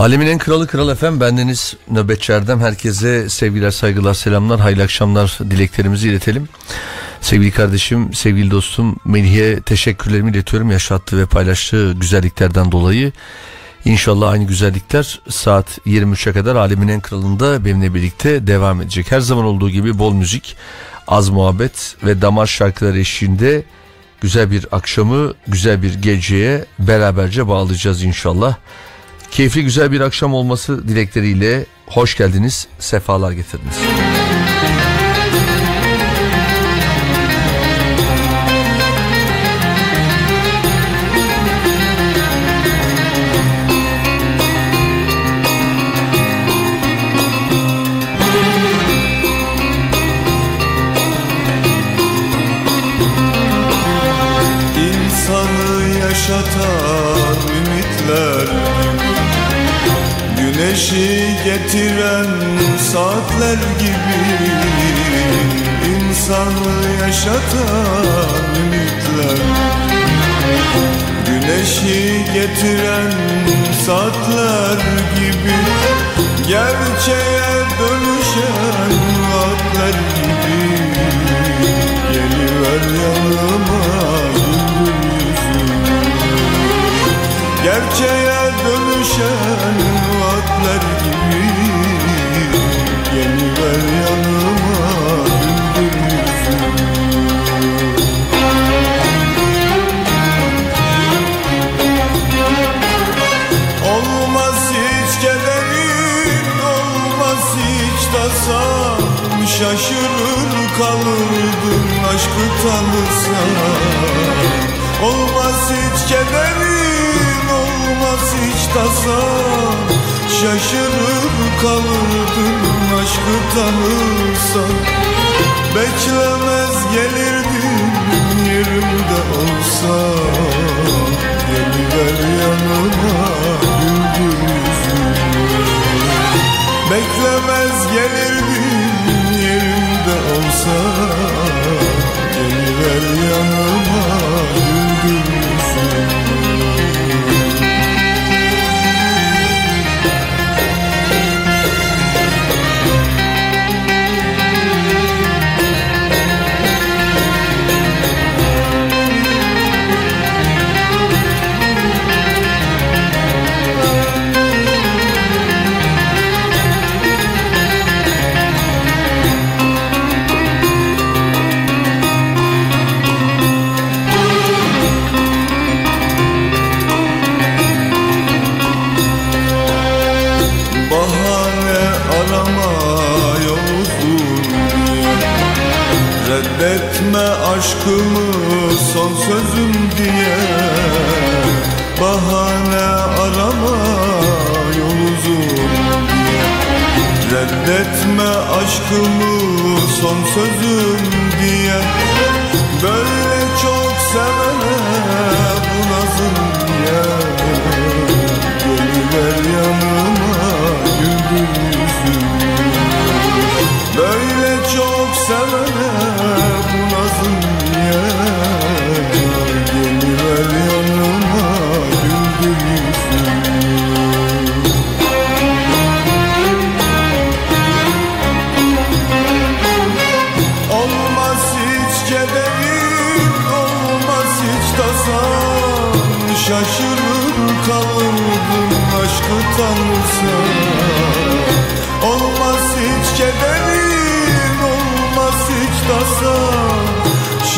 Alemin en kralı kral efem bendeniz Nöbetçi Erdem. Herkese sevgiler saygılar selamlar hayırlı akşamlar dileklerimizi iletelim. Sevgili kardeşim sevgili dostum Melih'e teşekkürlerimi iletiyorum yaşattığı ve paylaştığı güzelliklerden dolayı. İnşallah aynı güzellikler saat 23'e kadar Alemin en kralında benimle birlikte devam edecek. Her zaman olduğu gibi bol müzik, az muhabbet ve damar şarkıları eşliğinde güzel bir akşamı güzel bir geceye beraberce bağlayacağız inşallah. Keyifli güzel bir akşam olması dilekleriyle hoş geldiniz, sefalar getirdiniz. Güneşi getiren saatler gibi İnsanı yaşatan ümitler. Güneşi getiren saatler gibi Gerçeğe dönüşen vaatler gibi Geliver yanıma güldür yüzümü Gerçeğe dönüşen vaatler gibi Geliver yanıma güldür Olmaz hiç kederin, olmaz hiç tasan Şaşırır kalırdın aşkı tanısan Olmaz hiç kederin, olmaz hiç tasan Şaşırır kalırdın aşkı tanırsan. Beklemez gelirdin yerimde olsan Geliver yanıma güldür yüzümü Beklemez gelirdin yerimde olsan Geliver yanıma güldür aşkımı son sözüm diye Bahane arama yol uzun diye. Reddetme aşkımı son sözüm diye. Böyle çok sevene bu nazım diye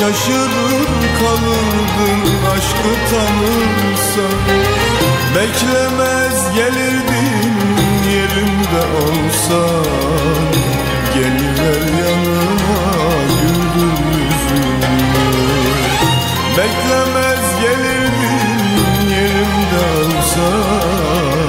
Şaşırır kalırdın aşkı tanırsan. Beklemez gelirdin yerimde olsan. Geliver yanıma güldür yüzümü Beklemez gelirdin yerimde olsan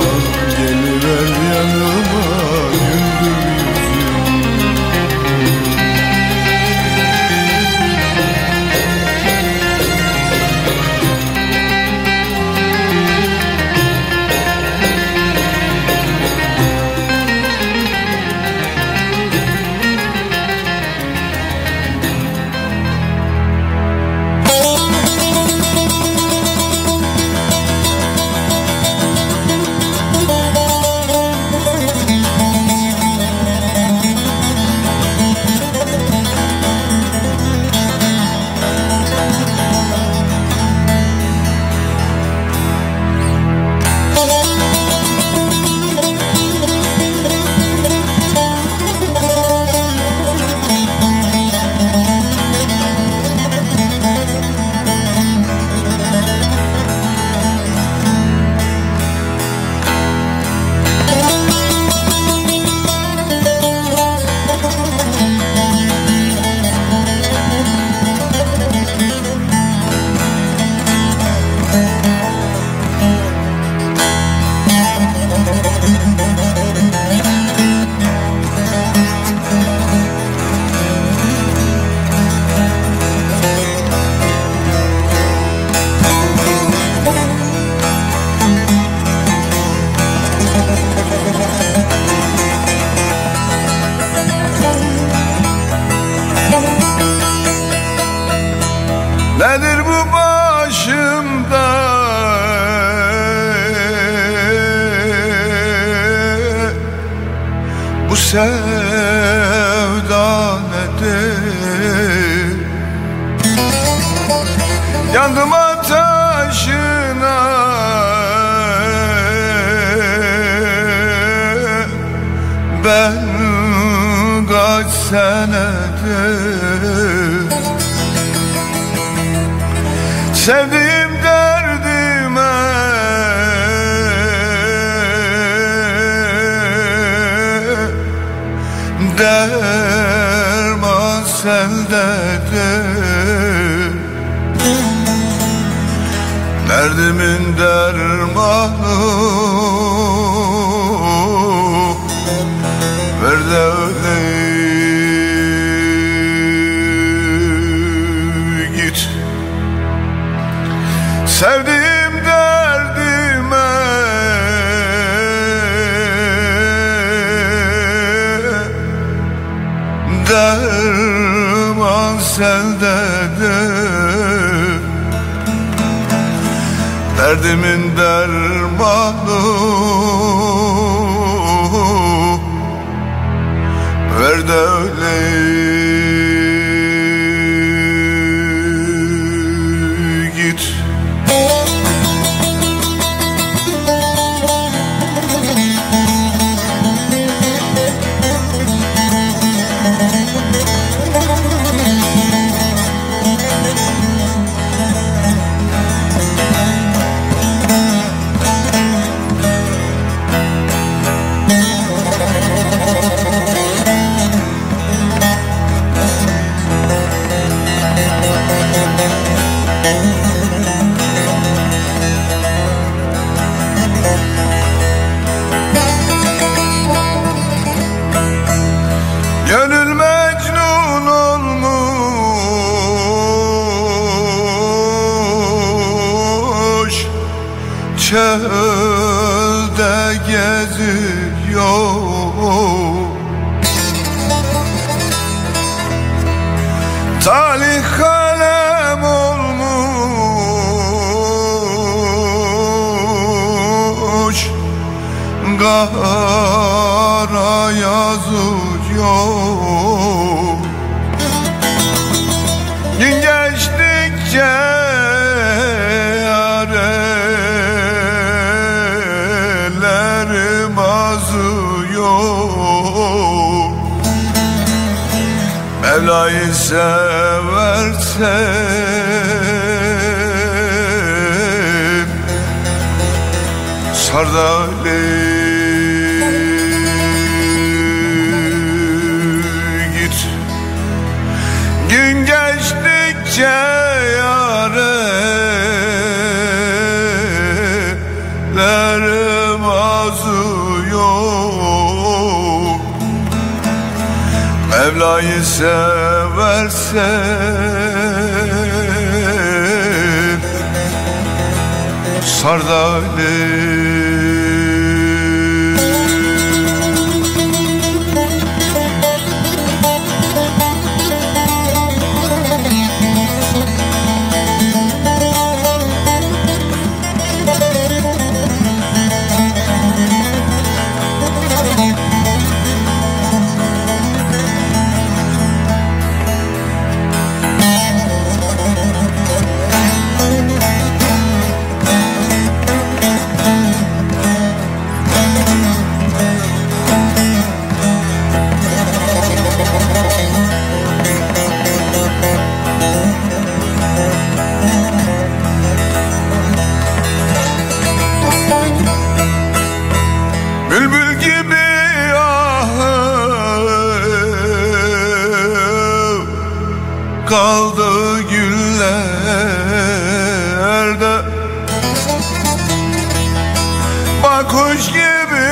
kuş gibi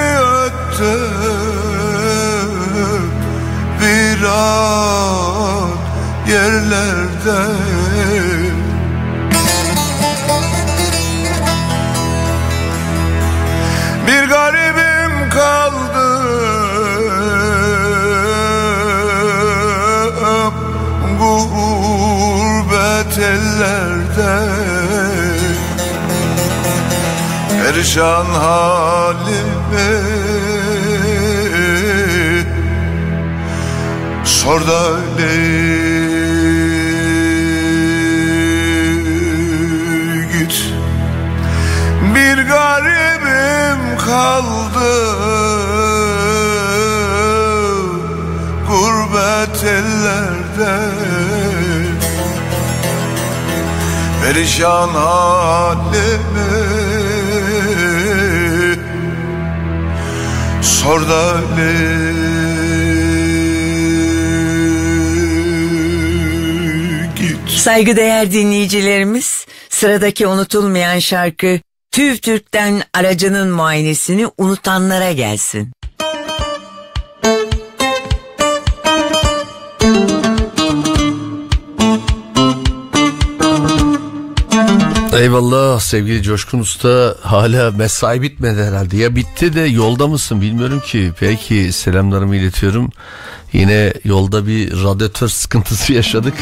öttüm. Viran yerlerde. Bir garibim kaldım Gurbet ellerde. perişan halimi. Sor da git Bir garibim kaldı. Gurbet ellerde. Perişan halimi. Sor da öyle Saygıdeğer dinleyicilerimiz, sıradaki unutulmayan şarkı TÜV TÜRK'ten aracının muayenesini unutanlara gelsin. Eyvallah. Sevgili Coşkun Usta hala mesai bitmedi herhalde. Ya bitti de yolda mısın bilmiyorum ki. Peki selamlarımı iletiyorum. Yine yolda bir radyatör sıkıntısı yaşadık.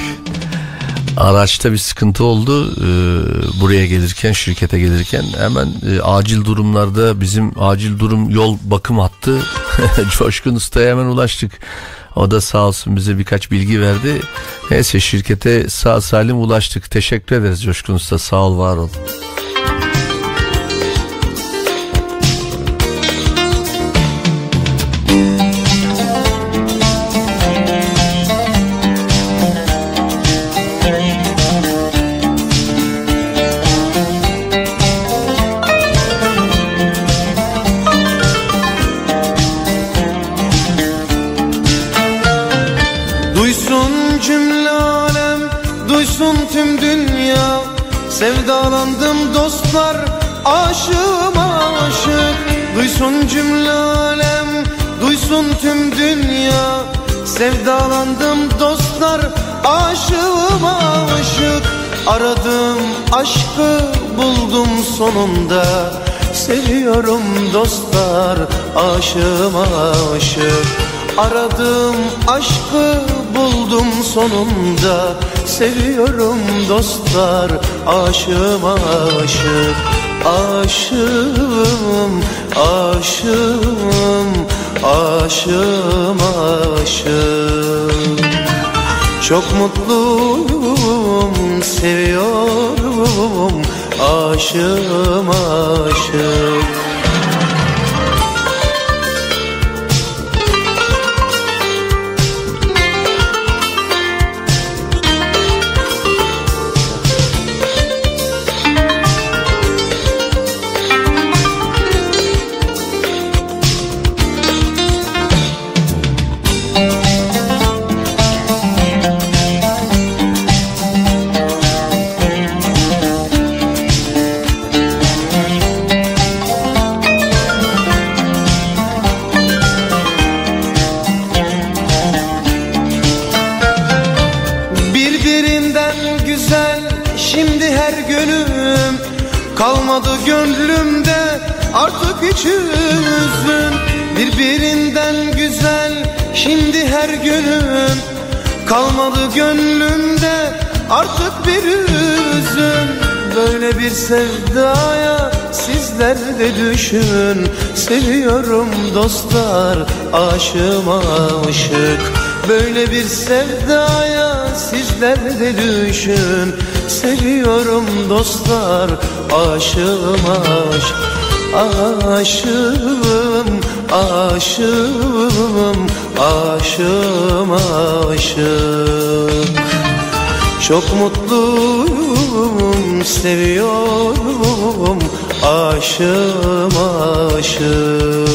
Araçta bir sıkıntı oldu. Ee, buraya gelirken şirkete gelirken hemen e, acil durumlarda bizim acil durum yol bakım hattı. Coşkun Usta'ya hemen ulaştık o da sağ olsun bize birkaç bilgi verdi. Neyse şirkete sağ salim ulaştık. Teşekkür ederiz Coşkun Usta. Sağ ol var ol. Aradım aşkı buldum sonunda. Seviyorum dostlar aşığım aşık. Aradım aşkı buldum sonunda. Seviyorum dostlar aşığım aşık. Aşığım aşığım aşığım aşık. Çok mutluyum seviyorum. Aşığım aşık sevdaya sizler de düşün. Seviyorum dostlar aşığım aşık Böyle bir sevdaya sizler de düşün. Seviyorum dostlar aşığım aşk Aşığım aşığım aşığım aşık Çok mutluyum seviyorum aşığım aşık.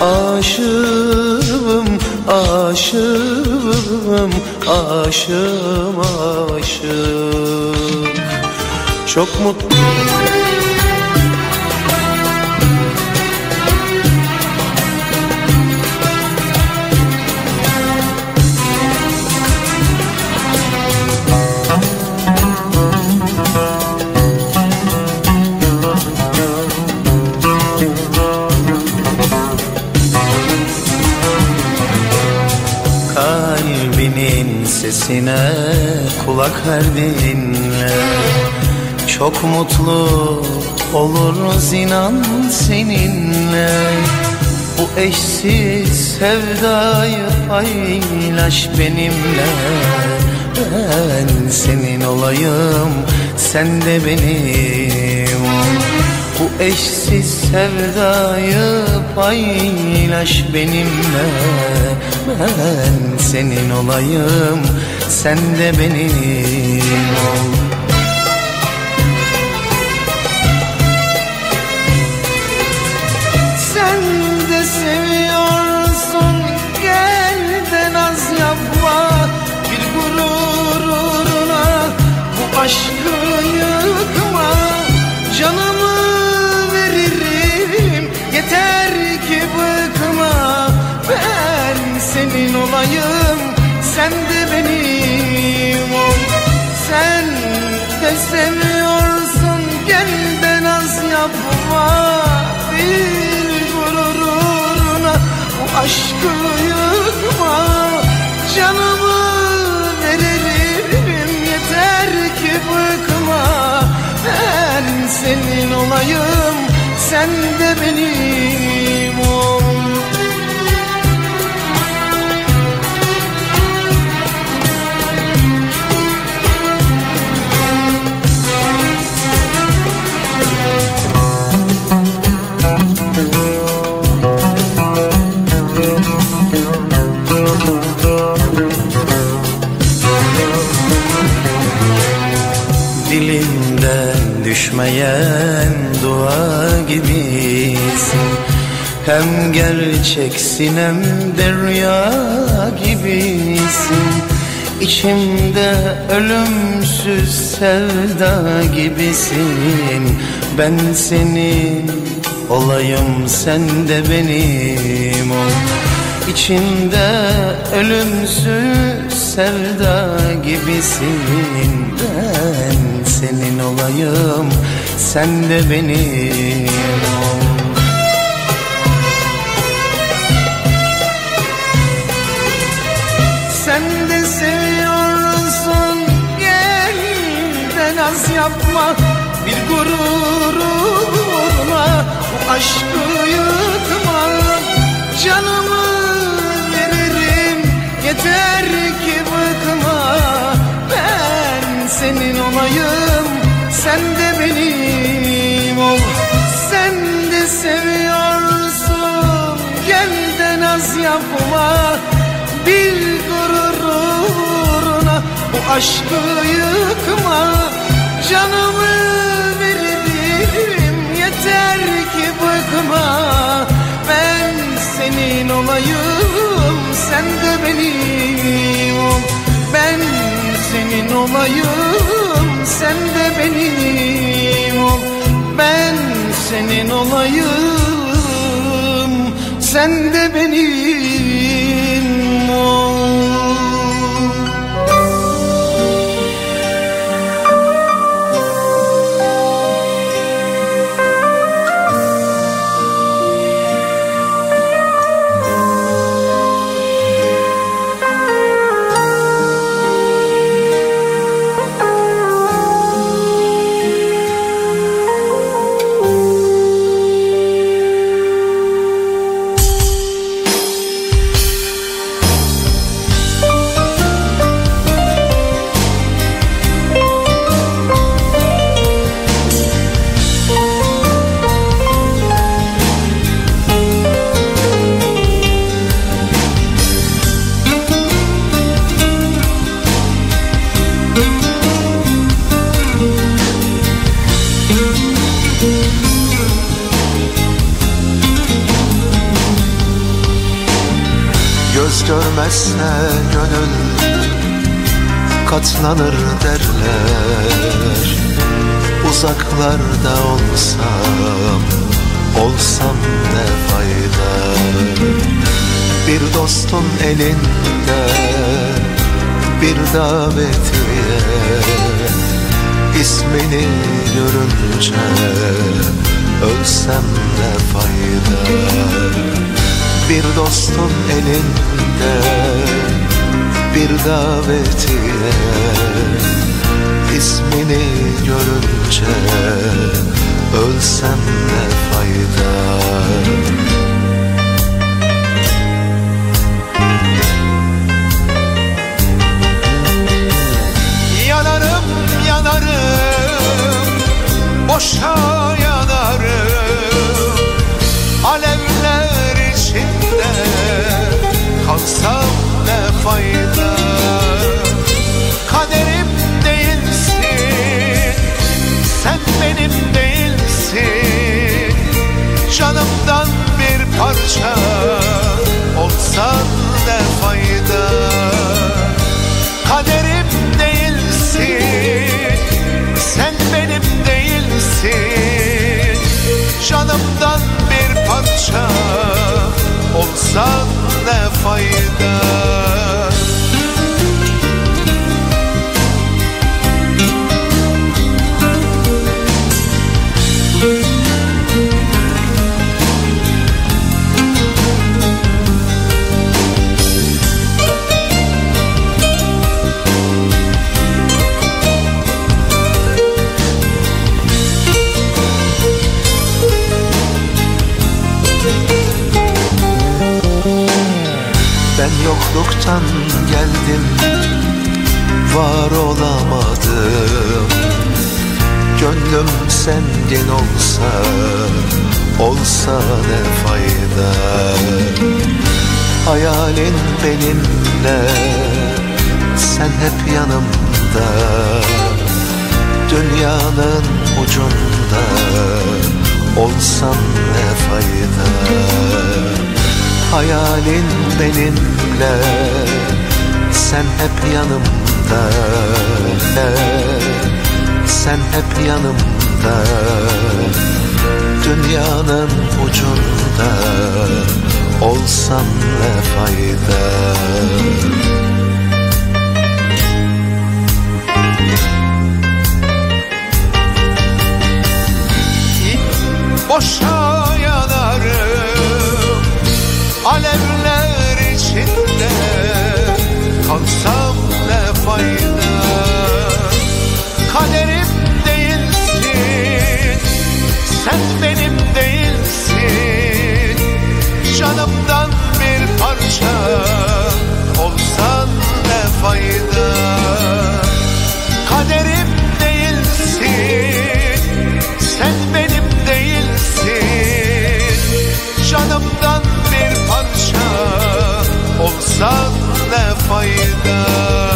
Aşığım aşığım aşığım aşık. Çok mutlu kulak ver dinle çok mutlu oluruz inan seninle. Bu eşsiz sevdayı paylaş benimle. Ben senin olayım sen de benim. Bu eşsiz sevdayı paylaş benimle. Ben senin olayım sen de benim seviyorsun gel de naz yapma. Bir gururuna bu aşkı yıkma. Canımı veririm yeter ki bıkma. Ben senin olayım sen de benim düşmeyen dua gibisin. Hem gerçeksin hem derya gibisin. İçimde ölümsüz sevda gibisin. Ben senin olayım sen de benim ol İçimde ölümsüz sevda gibisin. Ben senin olayım sen de benim. Sen de seviyorsun gel de naz yapma. Bir gururuna bu aşkı yeter ki bıkma Ben senin olayım sen de benim ol. Sen de seviyorsun gel de naz yapma. Bir gururuna bu aşkı yıkma. Canımı veririm yeter ki bıkma. Ben senin olayım benim. Ol Ben senin olayım sen de benim. Ol Ben senin olayım sen de benim katlanır derler. Uzaklarda olsam, olsam ne fayda? Bir dostun elinde bir davetiye. İsmini görünce ölsem ne fayda? Bir dostun elinde bir davetiye. İsmini görünce ölsem ne fayda? Yanarım yanarım boşa yanarım. Alevler içinde kalsam ne fayda? benim değilsin. Canımdan bir parça olsan yokluktan geldim Var olamadım. Gönlüm sendin olsa Olsa ne fayda? Hayalin benimle Sen hep yanımda. Dünyanın ucunda Olsan ne fayda? Hayalin benimle Sen hep yanımda Sen hep yanımda Dünyanın ucunda Olsan ne fayda? Boşa yanarım Alevler içinde Kalsam ne fayda? Kaderim değilsin Sen benim değilsin. Canımdan bir parça Olsan ne fayda Olsan ne fayda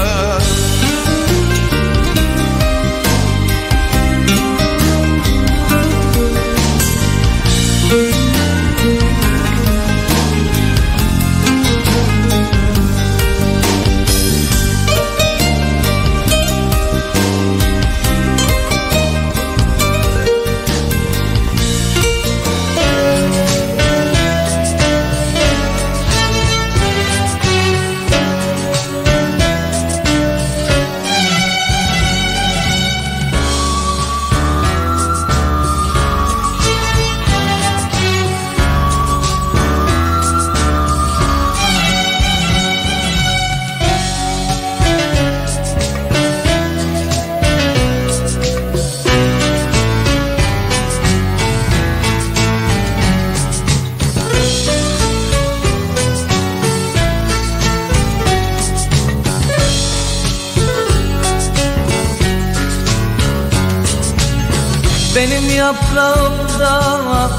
yaprağımda,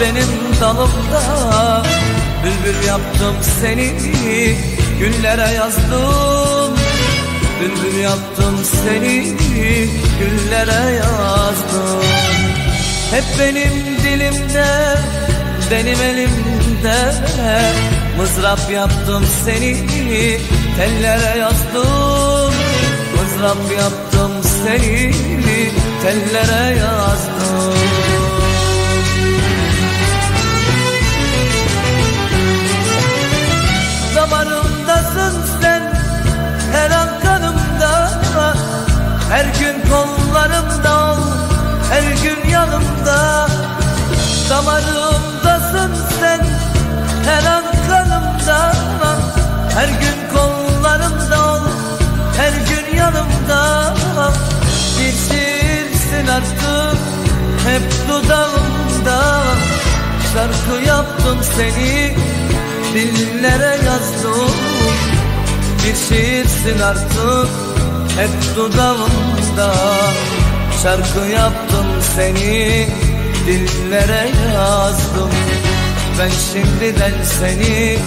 benim dalımda. Bülbül yaptım seni, güllere yazdım. Bülbül yaptım seni, güllere yazdım. Hep benim dilimde, benim elimde. Mızrap yaptım seni, tellere yazdım Mızrap yaptım seni, tellere yazdım. Damarımdasın sen her an kanımda. Her gün kollarımda ol her gün yanımda. Damarımdasın sen her an kanımda. Her gün Bir şiirsin artık. Hep dudağımda. Şarkı yaptım seni. Dillere yazdım. Bir şiirsin artık. Hep dudağımda. Şarkı yaptım seni. Dillere yazdım. Ben şimdiden seni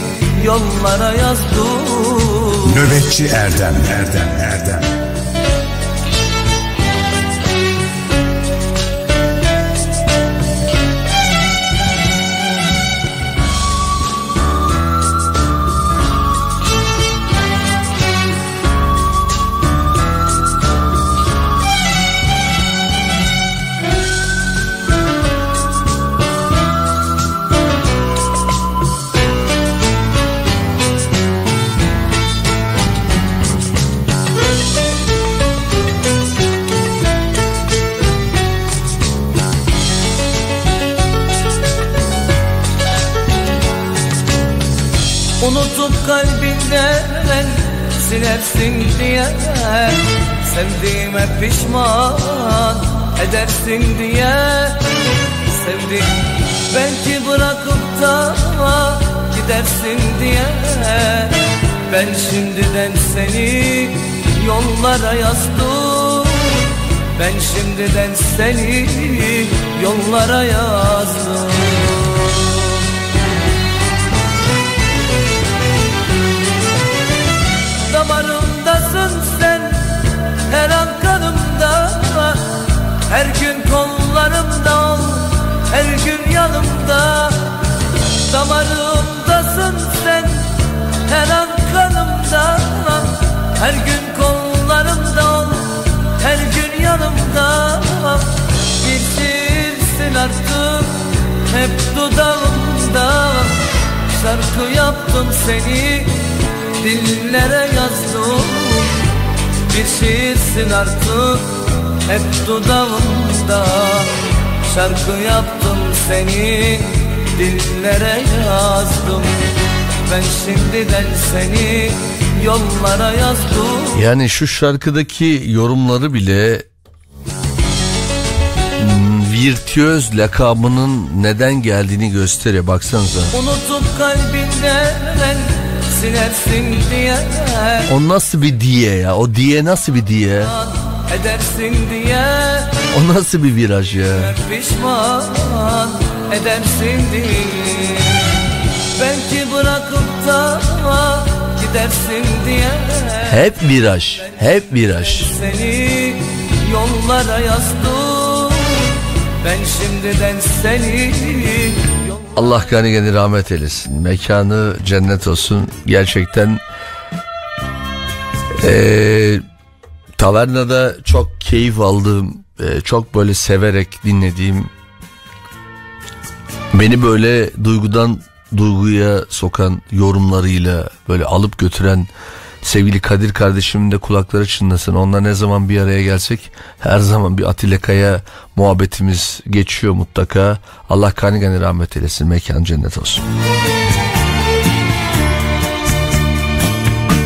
yollara yazdım. Nöbetçi Erdem Erdem Erdem silersin diye Sevdiğime pişman edersin diye. Sevdim belki bırakıp da gidersin diye. Ben şimdiden seni yollara yazdım. Ben şimdiden seni yollara yazdım Her gün kollarımda ol her gün yanımda. Damarımdasın sen her an kanımda. Her gün kollarımda ol her gün yanımda. Bitirsin artık hep dudağımda. Şarkı yaptım seni dillere yazdım. Bir şiirsin artık hep dudağımda Şarkı yaptım seni dillere yazdım Ben şimdiden seni yollara yazdım Yani şu şarkıdaki yorumları bile virtüöz lakabının neden geldiğini gösteriyor baksanıza. Unutup kalbinden silersin diye O nasıl bir diye ya? O diye nasıl bir diye? Edersin diye O nasıl bir viraj ya? pişman edersin diye Belki bırakıp da gidersin diye Hep viraj, hep viraj. Seni yollara yazdım Ben şimdiden seni Allah gani gani rahmet eylesin. Mekanı cennet olsun. Gerçekten eee tavernada çok keyif aldığım, eee, çok böyle severek dinlediğim, beni böyle duygudan duyguya sokan yorumlarıyla böyle alıp götüren sevgili Kadir kardeşimin de kulakları çınlasın. Onunla ne zaman bir araya gelsek her zaman bir Atilla Kaya muhabbetimiz geçiyor mutlaka. Allah kani gani rahmet eylesin. Mekan cennet olsun.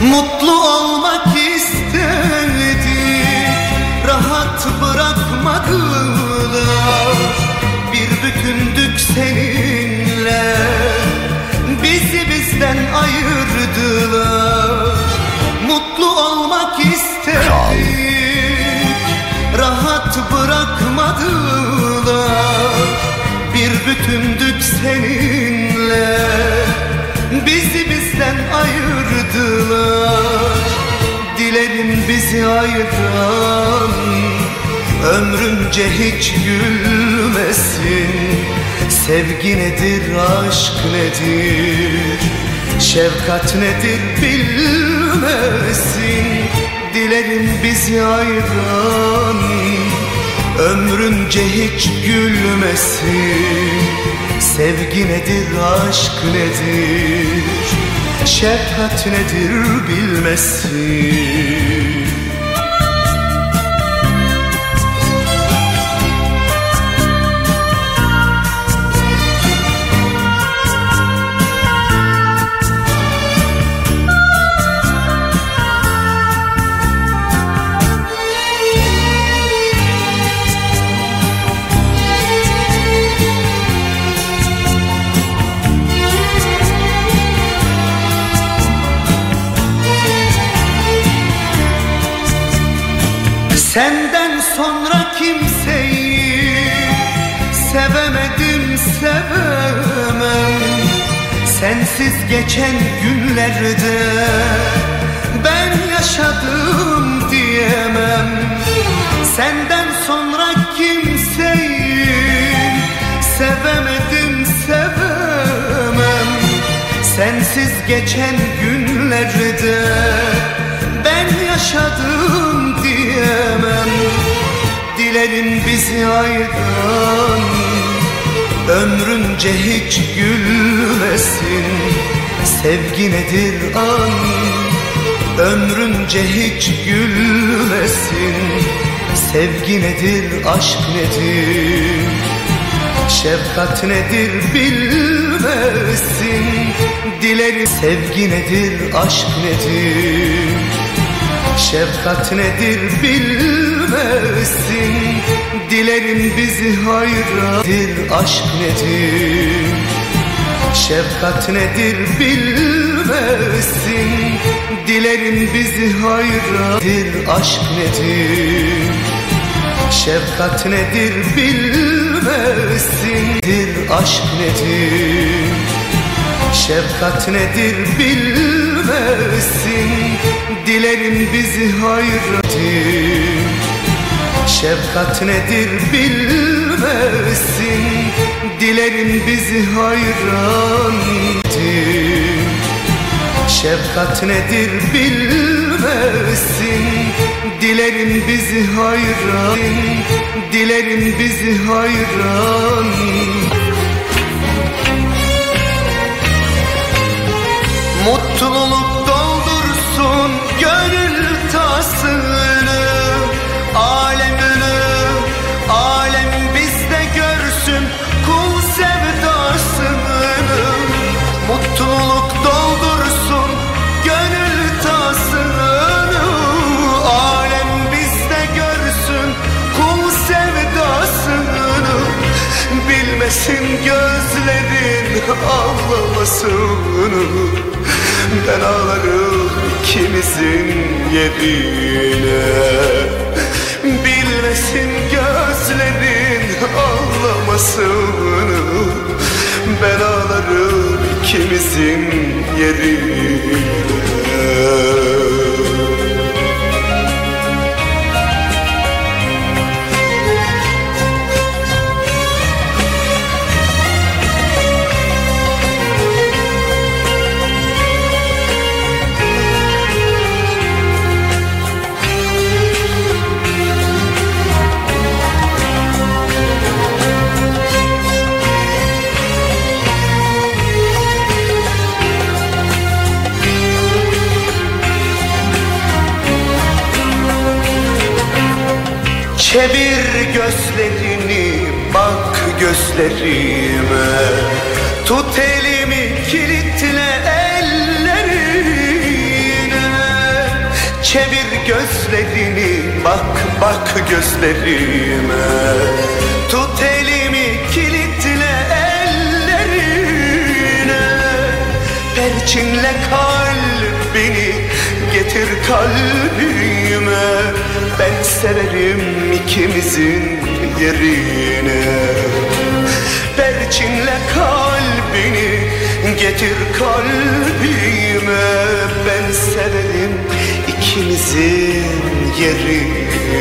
Mutlu seninle Bizi bizden ayırdılar. Dilerim bizi ayıran Ömrümce hiç gülmesin. Sevgi nedir, aşk nedir? Şefkat nedir bilmesin. Dilerim bizi ayıran Ömrünce hiç gülmesin Sevgi nedir, aşk nedir? Şefkat nedir bilmesin Sensiz geçen günlerde ben yaşadım diyemem. Senden sonra kimseyi sevemedim sevemem. Sensiz geçen günlerde ben yaşadım diyemem. Dilerim bizi ayıran Ömrünce hiç gülmesin. Sevgi nedir an Ömrünce hiç gülmesin. Sevgi nedir aşk nedir? Şefkat nedir bilmezsin Dilerim sevgi nedir aşk nedir? Şefkat nedir bilmezsin Dilerim bizi hayradır aşk nedir? Şefkat nedir bilmezsin Dilerim bizi hayradır aşk nedir? Şefkat nedir bilmezsin Dir aşk nedir? Şefkat nedir bilmezsin Dilerim bizi hayradır Şefkat nedir bilmezsin Dilerim bizi hayrandır Şefkat nedir bilmezsin Dilerim bizi hayran Dilerim bizi hayran Mutluluk Bilmesin gözlerin ağlamasını. Ben ağlarım ikimizin yerine Bilmesin gözlerin ağlamasını. Ben ağlarım ikimizin yerine Çevir gözlerini bak gözlerime. Tut elimi kilitle ellerine. Çevir gözlerini bak bak gözlerime. Tut elimi kilitle ellerine. Perçinle kalbini getir kalbime. Ben severim ikimizin yerine. Perçinle kalbini getir kalbime. Ben severim ikimizin yerine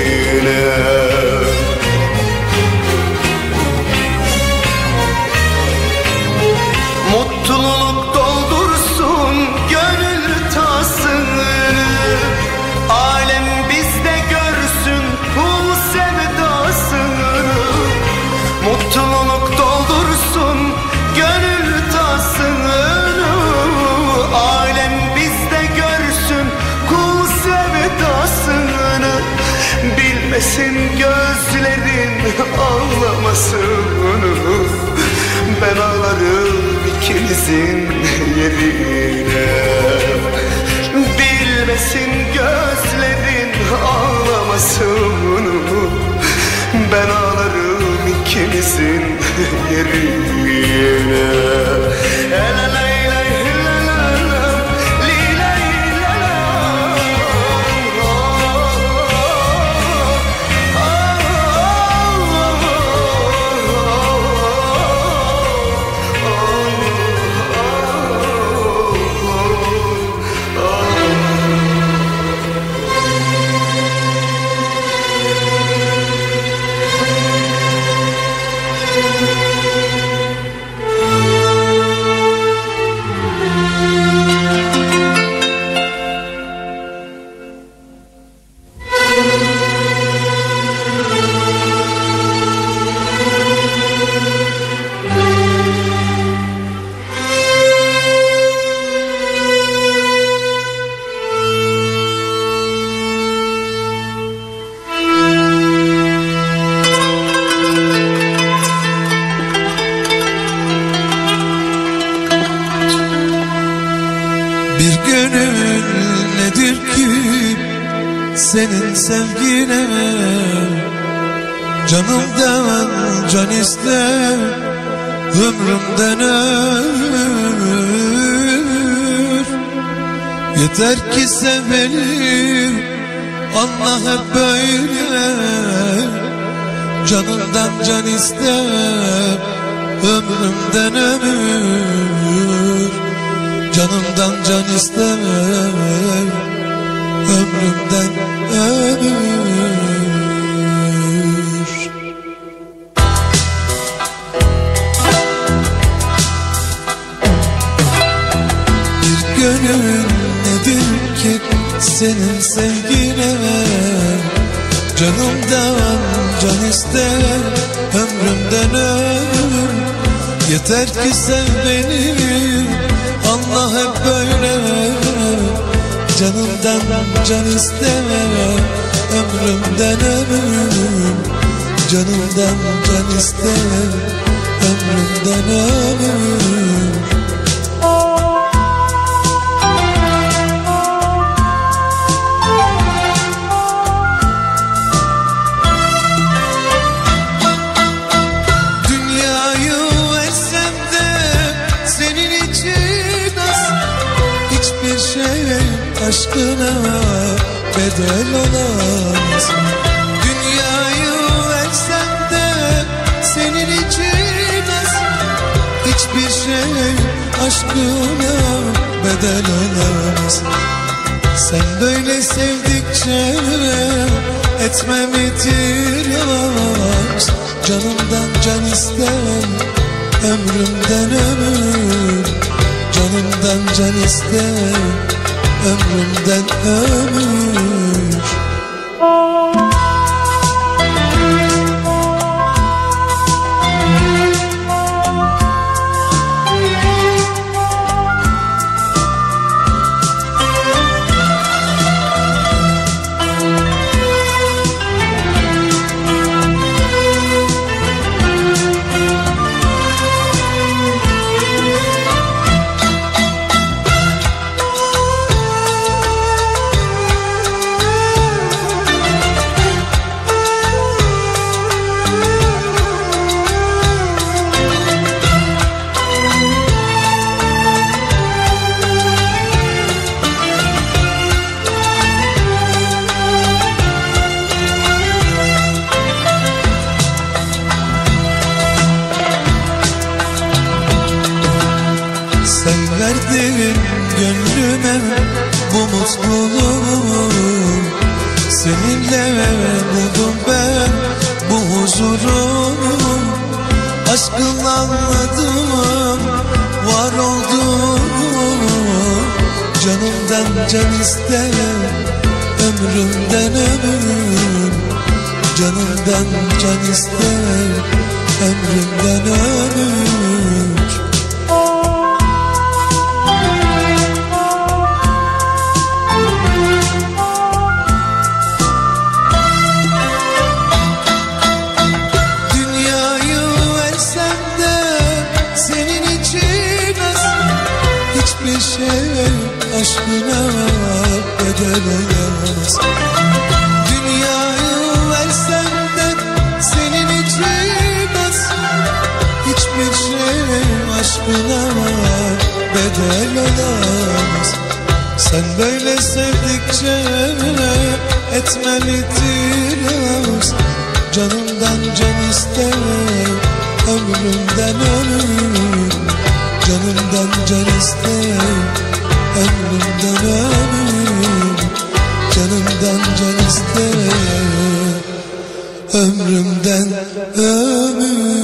ağlamasını Ben ağlarım ikimizin yerine. Bilmesin gözlerin ağlamasını Ben ağlarım ikimizin yerine. La la can iste ömrümden ömür. Canımdan can iste ömrümden ömür. Sen böyle sevdikçe etmelidir az Canımdan can ister, ömrümden ömür. Canımdan can ister, ömrümden ömür. Canımdan can ister, ömrümden ömür.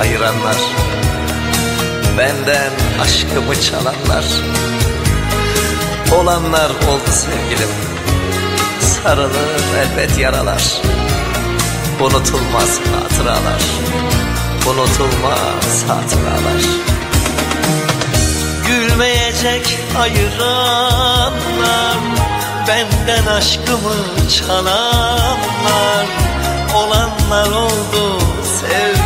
ayıranlar Benden aşkımı çalanlar Olanlar oldu sevgilim Sarılır elbet yaralar Unutulmaz hatıralar Unutulmaz hatıralar. Gülmeyecek ayıranlar Benden aşkımı çalanlar Olanlar oldu sevgilim.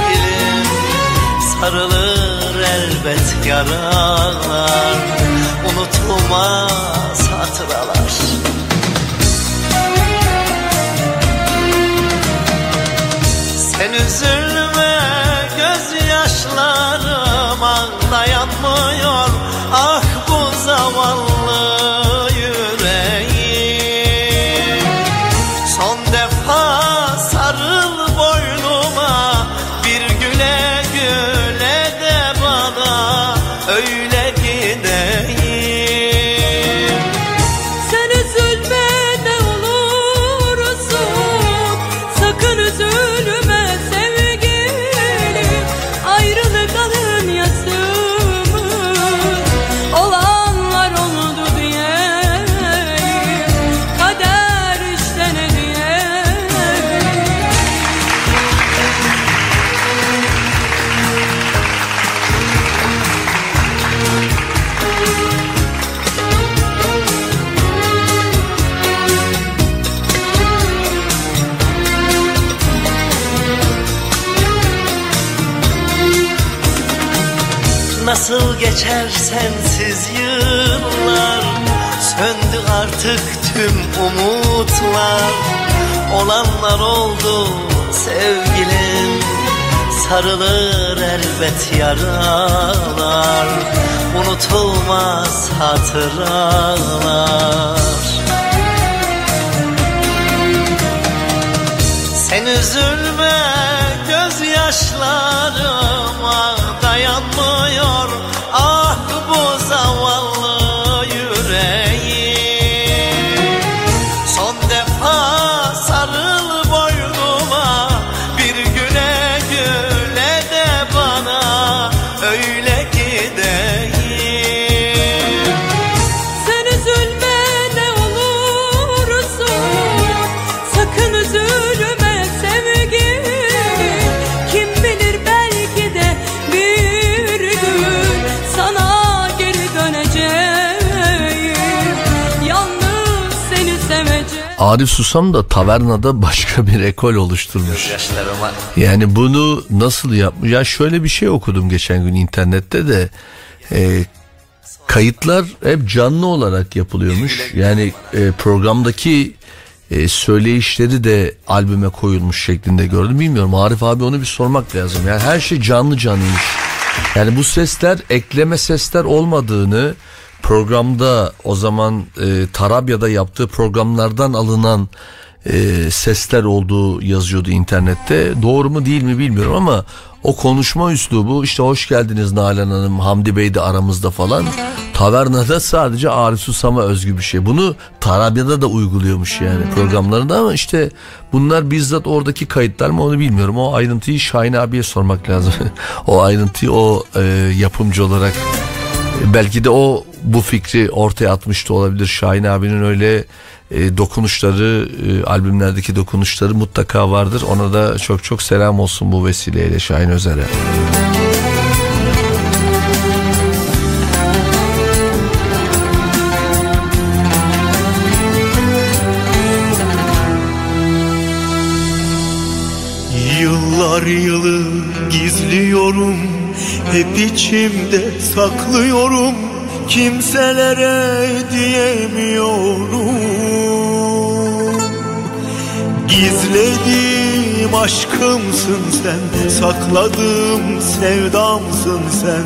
Sarılır elbet yaralar. Unutulmaz hatıralar. Sen üzülme gözyaşlarıma Olanlar oldu sevgilim. Sarılır elbet yaralar Unutulmaz hatıralar. Sen üzülme gözyaşlarıma dayanmıyor Arif Susam da tavernada başka bir ekol oluşturmuş. Yani bunu nasıl yapmış? Ya şöyle bir şey okudum geçen gün internette de e, kayıtlar hep canlı olarak yapılıyormuş. Yani e, programdaki e, söyleyişleri de albüme koyulmuş şeklinde gördüm. Bilmiyorum Arif abi onu bir sormak lazım. Yani her şey canlı canlıymış. Yani bu sesler ekleme sesler olmadığını programda o zaman e, Tarabya'da yaptığı programlardan alınan e, sesler olduğu yazıyordu internette. Doğru mu değil mi bilmiyorum ama o konuşma üslubu işte hoş geldiniz Nalan Hanım, Hamdi Bey de aramızda falan. Tavernada sadece Arif Susam'a özgü bir şey. Bunu Tarabya'da da uyguluyormuş yani programlarında ama işte bunlar bizzat oradaki kayıtlar mı onu bilmiyorum. O ayrıntıyı Şahin abiye sormak lazım. o ayrıntıyı o e, yapımcı olarak belki de o bu fikri ortaya atmış da olabilir. Şahin abinin öyle e, dokunuşları, e, albümlerdeki dokunuşları mutlaka vardır. Ona da çok çok selam olsun bu vesileyle Şahin Özer'e. Yıllar yılı gizliyorum. Hep içimde saklıyorum. Kimselere diyemiyorum. Gizlediğim aşkımsın sen Sakladığım sevdamsın sen.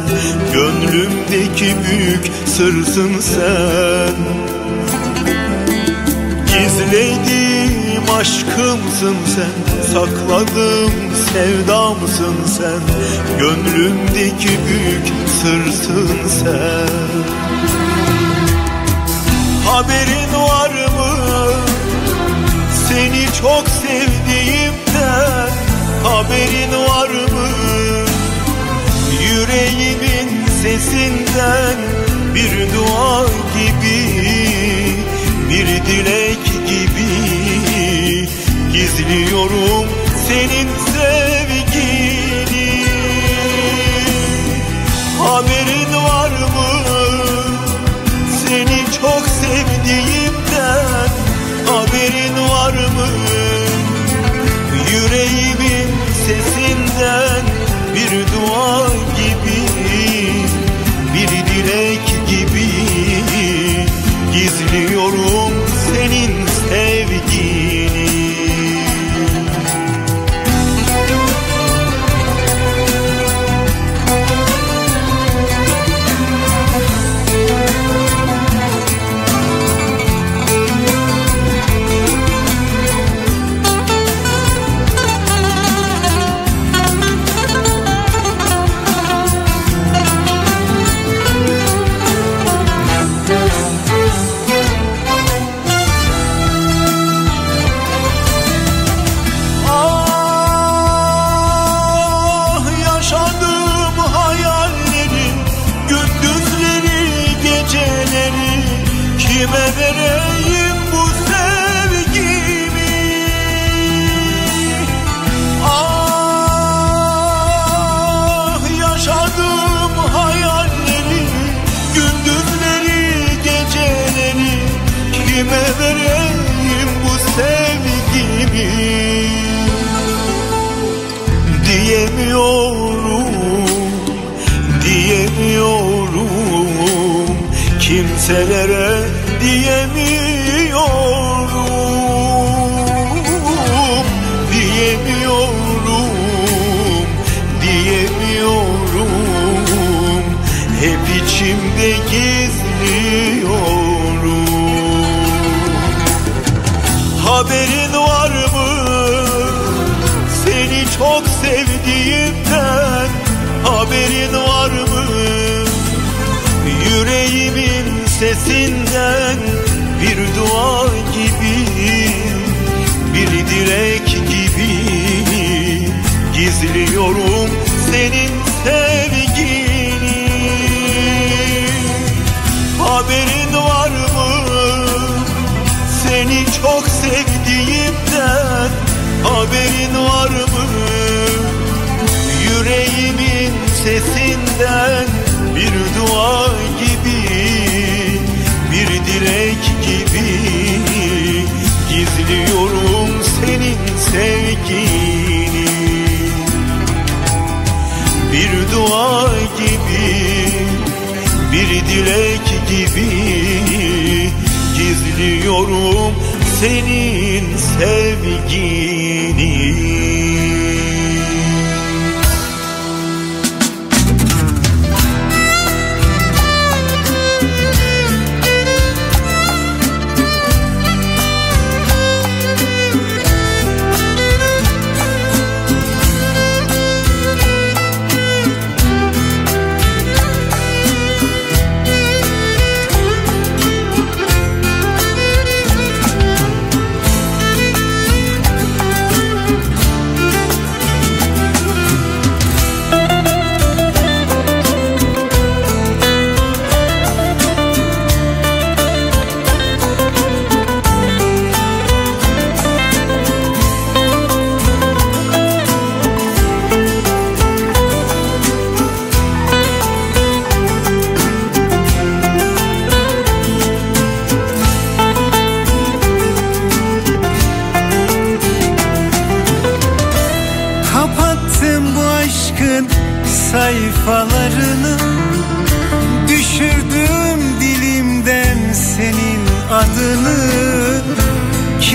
Gönlümdeki büyük sırsın sen. Gizlediğim aşkımsın sen Sakladığım sevdamsın sen Gönlümdeki büyük sırsın sen. Haberin var mı? Seni çok sevdiğimden Haberin var mı? Yüreğimin sesinden Bir dua gibi Bir dilek Gizliyorum senin sevgini. Haber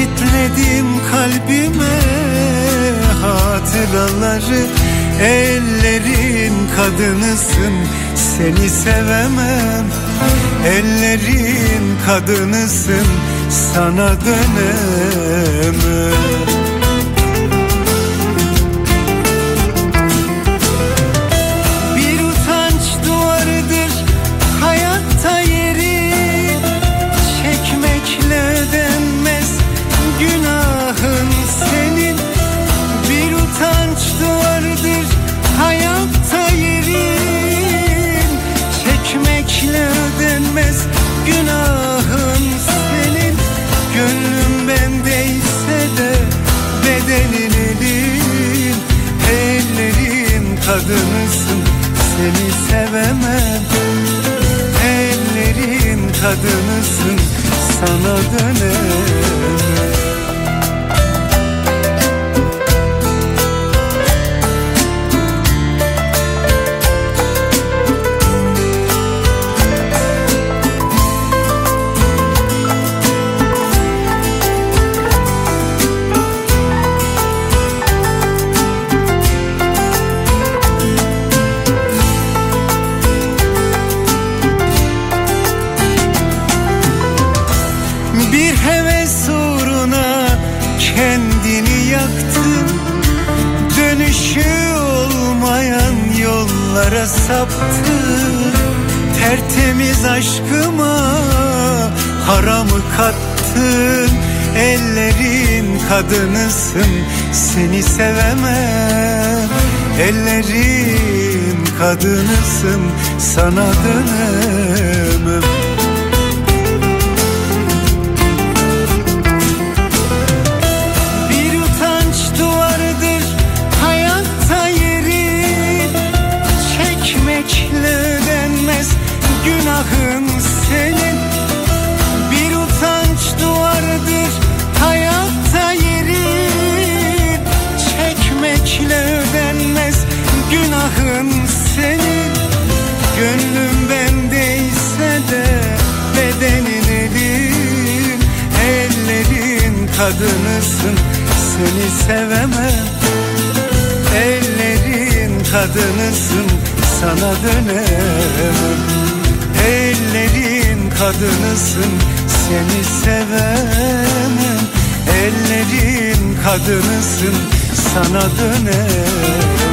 kilitledim kalbime hatıraları. Ellerin kadınısın seni sevemem. Ellerin kadınısın sana dönemem. Kadınısın seni sevemem. Ellerin kadınısın sana dönemem saptın Tertemiz aşkıma haramı kattın. Ellerin kadınısın seni sevemem. Ellerin kadınısın sana dönemem kadınısın seni sevemem. Ellerin kadınısın sana dönemem. Ellerin kadınısın seni sevemem. Ellerin kadınısın sana dönemem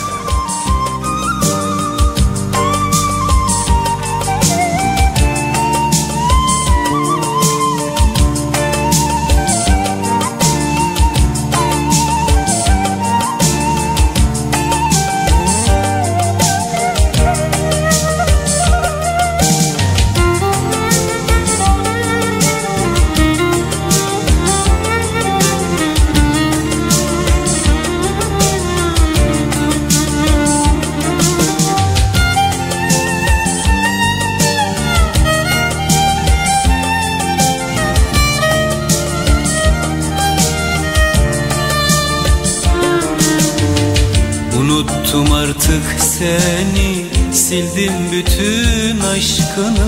Unuttum artık seni Sildim bütün aşkını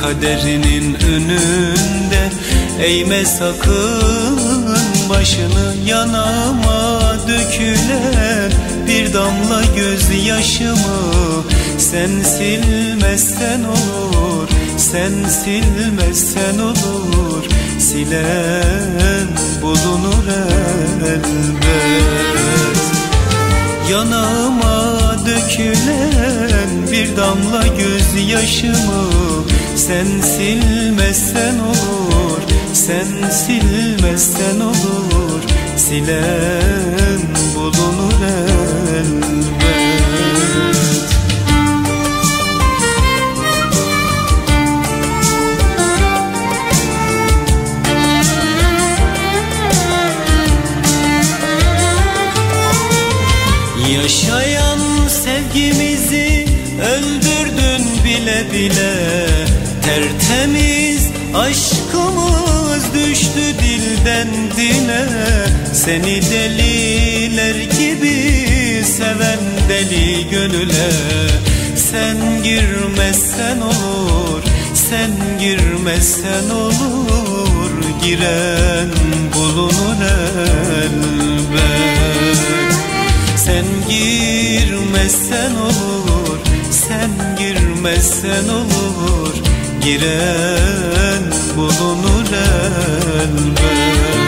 Kaderinin önünde. Eğme sakın başını Yanağıma dökülen Bir damla gözyaşımı Sen silmezsen olur Sen silmezsen olur. Silen bulunur elbet Yanağıma dökülen bir damla gözyaşımı Sen silmezsen olur, sen silmezsen olur. Silen bulunur elbet bile Tertemiz. Aşkımız düştü dilden dile. Seni deliler gibi seven deli gönüle. Sen girmezsen olur, sen girmezsen olur. Giren bulunur elbet. Sen girmezsen olur Sen girmezsen olur Giren bulunur elbet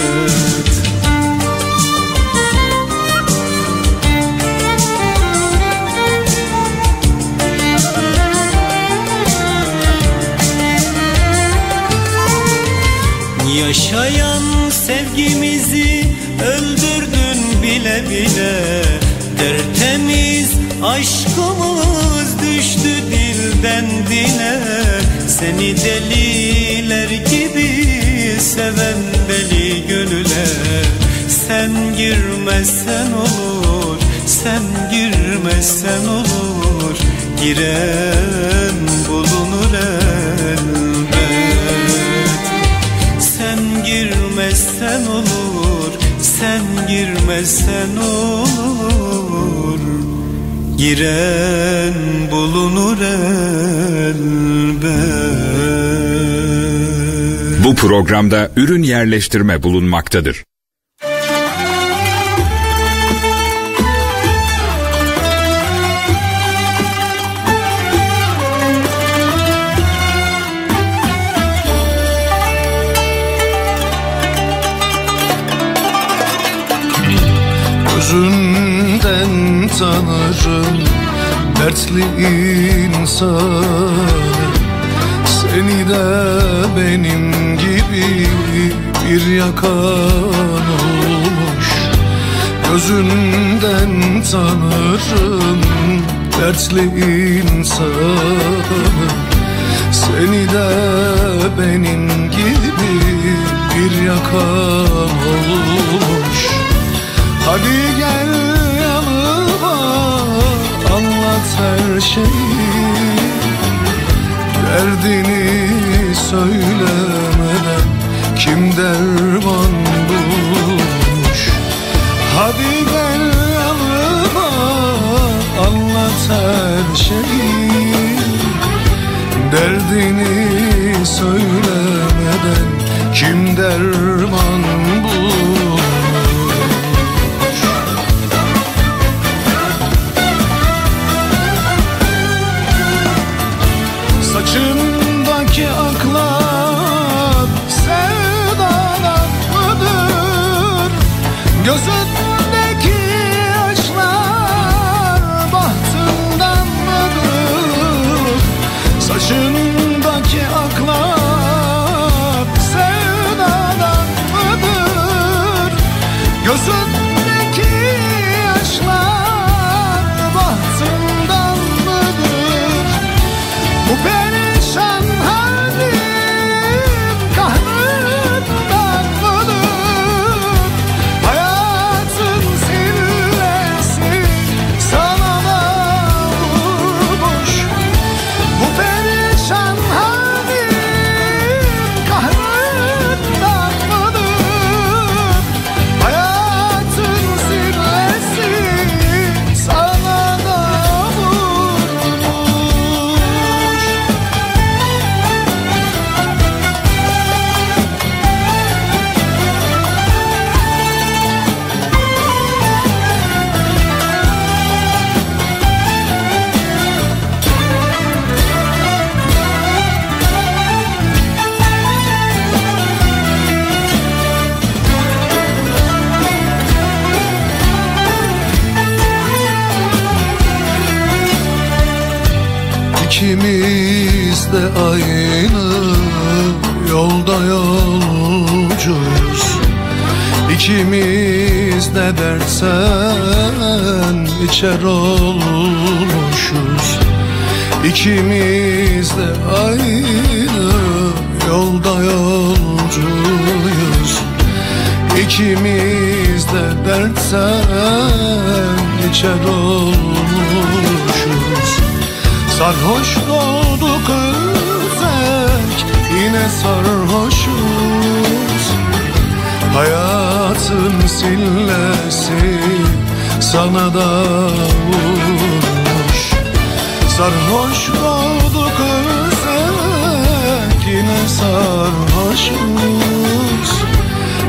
Yaşayan sevgimizi öldürdün bile bile. Tertemiz aşkımız düştü dilden dile. Seni deliler gibi seven deli gönüle. Sen girmezsen olur, sen girmezsen olur. Giren bulunur elbet Sen girmezsen olur Giren bulunur elbet Bu programda ürün yerleştirme bulunmaktadır. Gözünden tanırım dertli insanı. Seni de benim gibi bir yakan olmuş. Gözünden tanırım dertli insanı. Seni de benim gibi bir yakan olmuş Hadi gel yanıma anlat her şeyi. Derdini söylemeden kim derman bulmuş? Hadi gel yanıma anlat her şeyi. Derdini söylemeden kim derman bulmuş De dersen içer olmuşuz. İkimiz de aynı yolda yolcuyuz. İkimiz de dertten içer olmuşuz. Sarhoş olduk özek yine sarhoşuz Hayatın sillesi sana da vurmuş. Sarhoş olduk özek yine sarhoşuz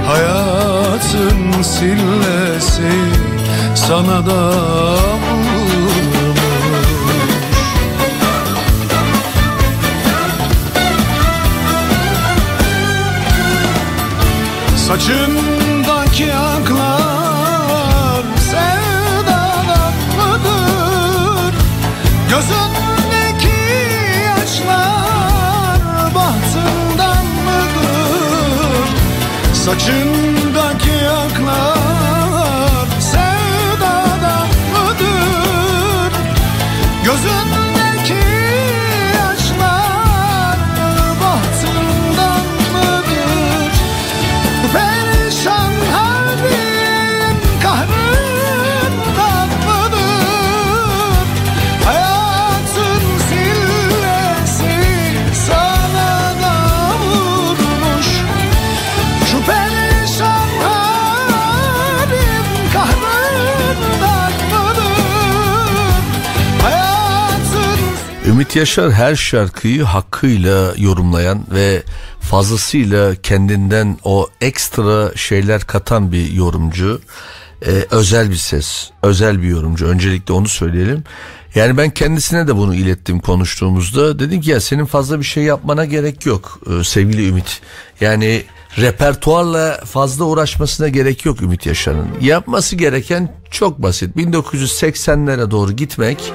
Hayatın sillesi sana da vurmuş Saçındaki aklar sevdadan mıdır? Gözündeki yaşlar bahtından mıdır? Saçındaki aklar sevdadan mıdır? Gözündeki Ümit Yaşar her şarkıyı hakkıyla yorumlayan ve fazlasıyla kendinden o ekstra şeyler katan bir yorumcu. Ee, özel bir ses, özel bir yorumcu. Öncelikle onu söyleyelim. Yani ben kendisine de bunu ilettim konuştuğumuzda. Dedim ki ya senin fazla bir şey yapmana gerek yok ee, sevgili Ümit. Yani repertuarla fazla uğraşmasına gerek yok Ümit Yaşar'ın. Yapması gereken çok basit. 1980'lere doğru gitmek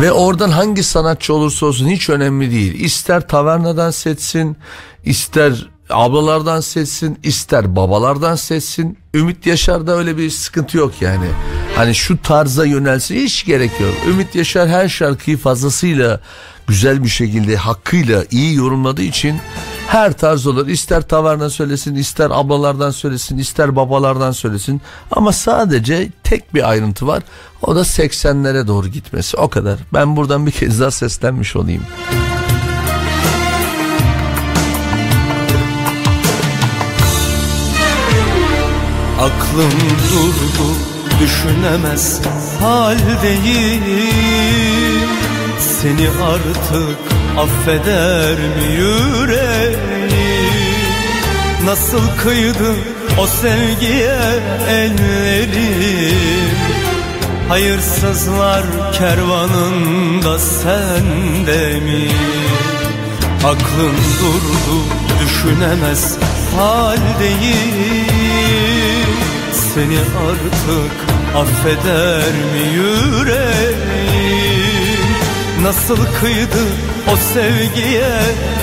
ve oradan hangi sanatçı olursa olsun hiç önemli değil. İster tavernadan setsin, ister ablalardan setsin, ister babalardan setsin. Ümit Yaşar'da öyle bir sıkıntı yok yani. Hani şu tarza yönelsin hiç gerek yok. Ümit Yaşar her şarkıyı fazlasıyla güzel bir şekilde hakkıyla iyi yorumladığı için her tarz olur. İster taverna söylesin, ister ablalardan söylesin, ister babalardan söylesin. Ama sadece tek bir ayrıntı var. O da 80'lere doğru gitmesi. O kadar. Ben buradan bir kez daha seslenmiş olayım. Aklım durdu düşünemez haldeyim Seni artık affeder mi yüreğim? Nasıl kıydı o sevgiye ellerim Hayırsızlar kervanında sende mi? Aklım durdu düşünemez haldeyim. Seni artık affeder mi yüreğim Nasıl kıydı o sevgiye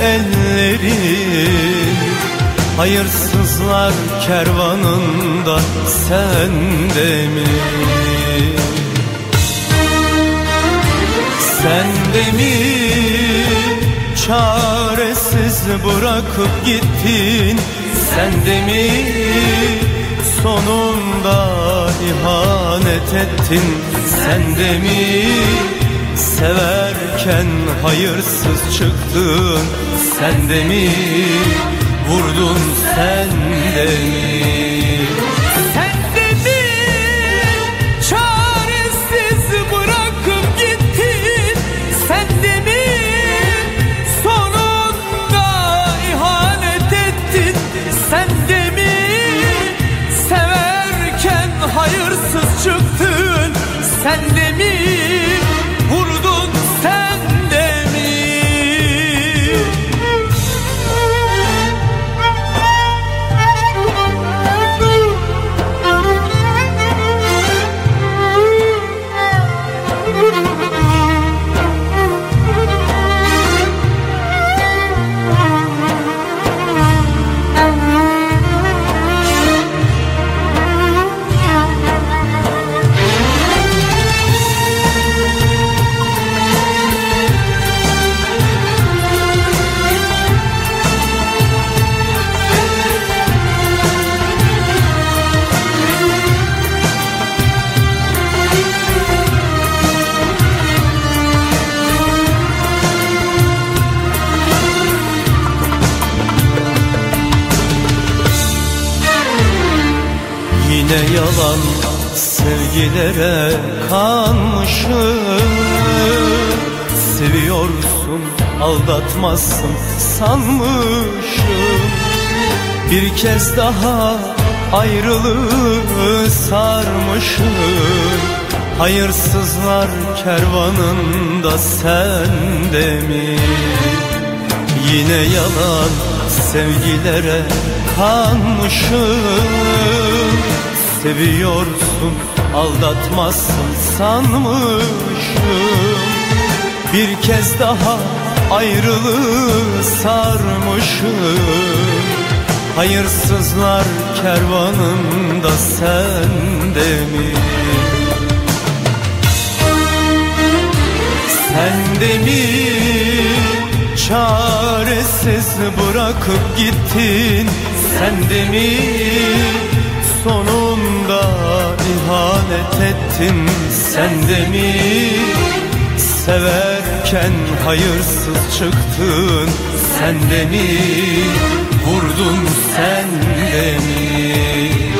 ellerim Hayırsızlar kervanında sende mi? Sende mi? Çaresiz bırakıp gittin. Sende mi? Sonunda ihanet ettin. Sende mi severken hayırsız çıktın. Sende mi vurdun sende mi Yine yalan sevgilere kanmışım. Seviyorsun aldatmazsın sanmışım. Bir kez daha ayrılığı sarmışım. Hayırsızlar kervanında sen de mi? Yine yalan sevgilere kanmışım Seviyorsun aldatmazsın sanmışım. Bir kez daha ayrılığı sarmışım. Hayırsızlar kervanında sen de mi? Sen de mi? Çaresiz bırakıp gittin. Sen de mi? Sonunda ihanet ettin Sen de mi? Severken hayırsız çıktın Sen de mi? Vurdun sen de mi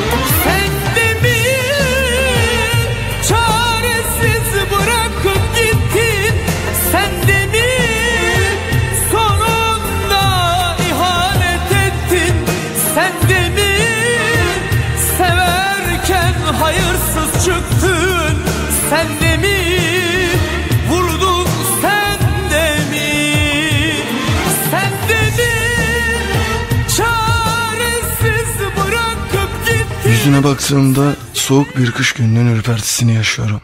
Yüzüne baktığımda soğuk bir kış gününün ürpertisini yaşıyorum.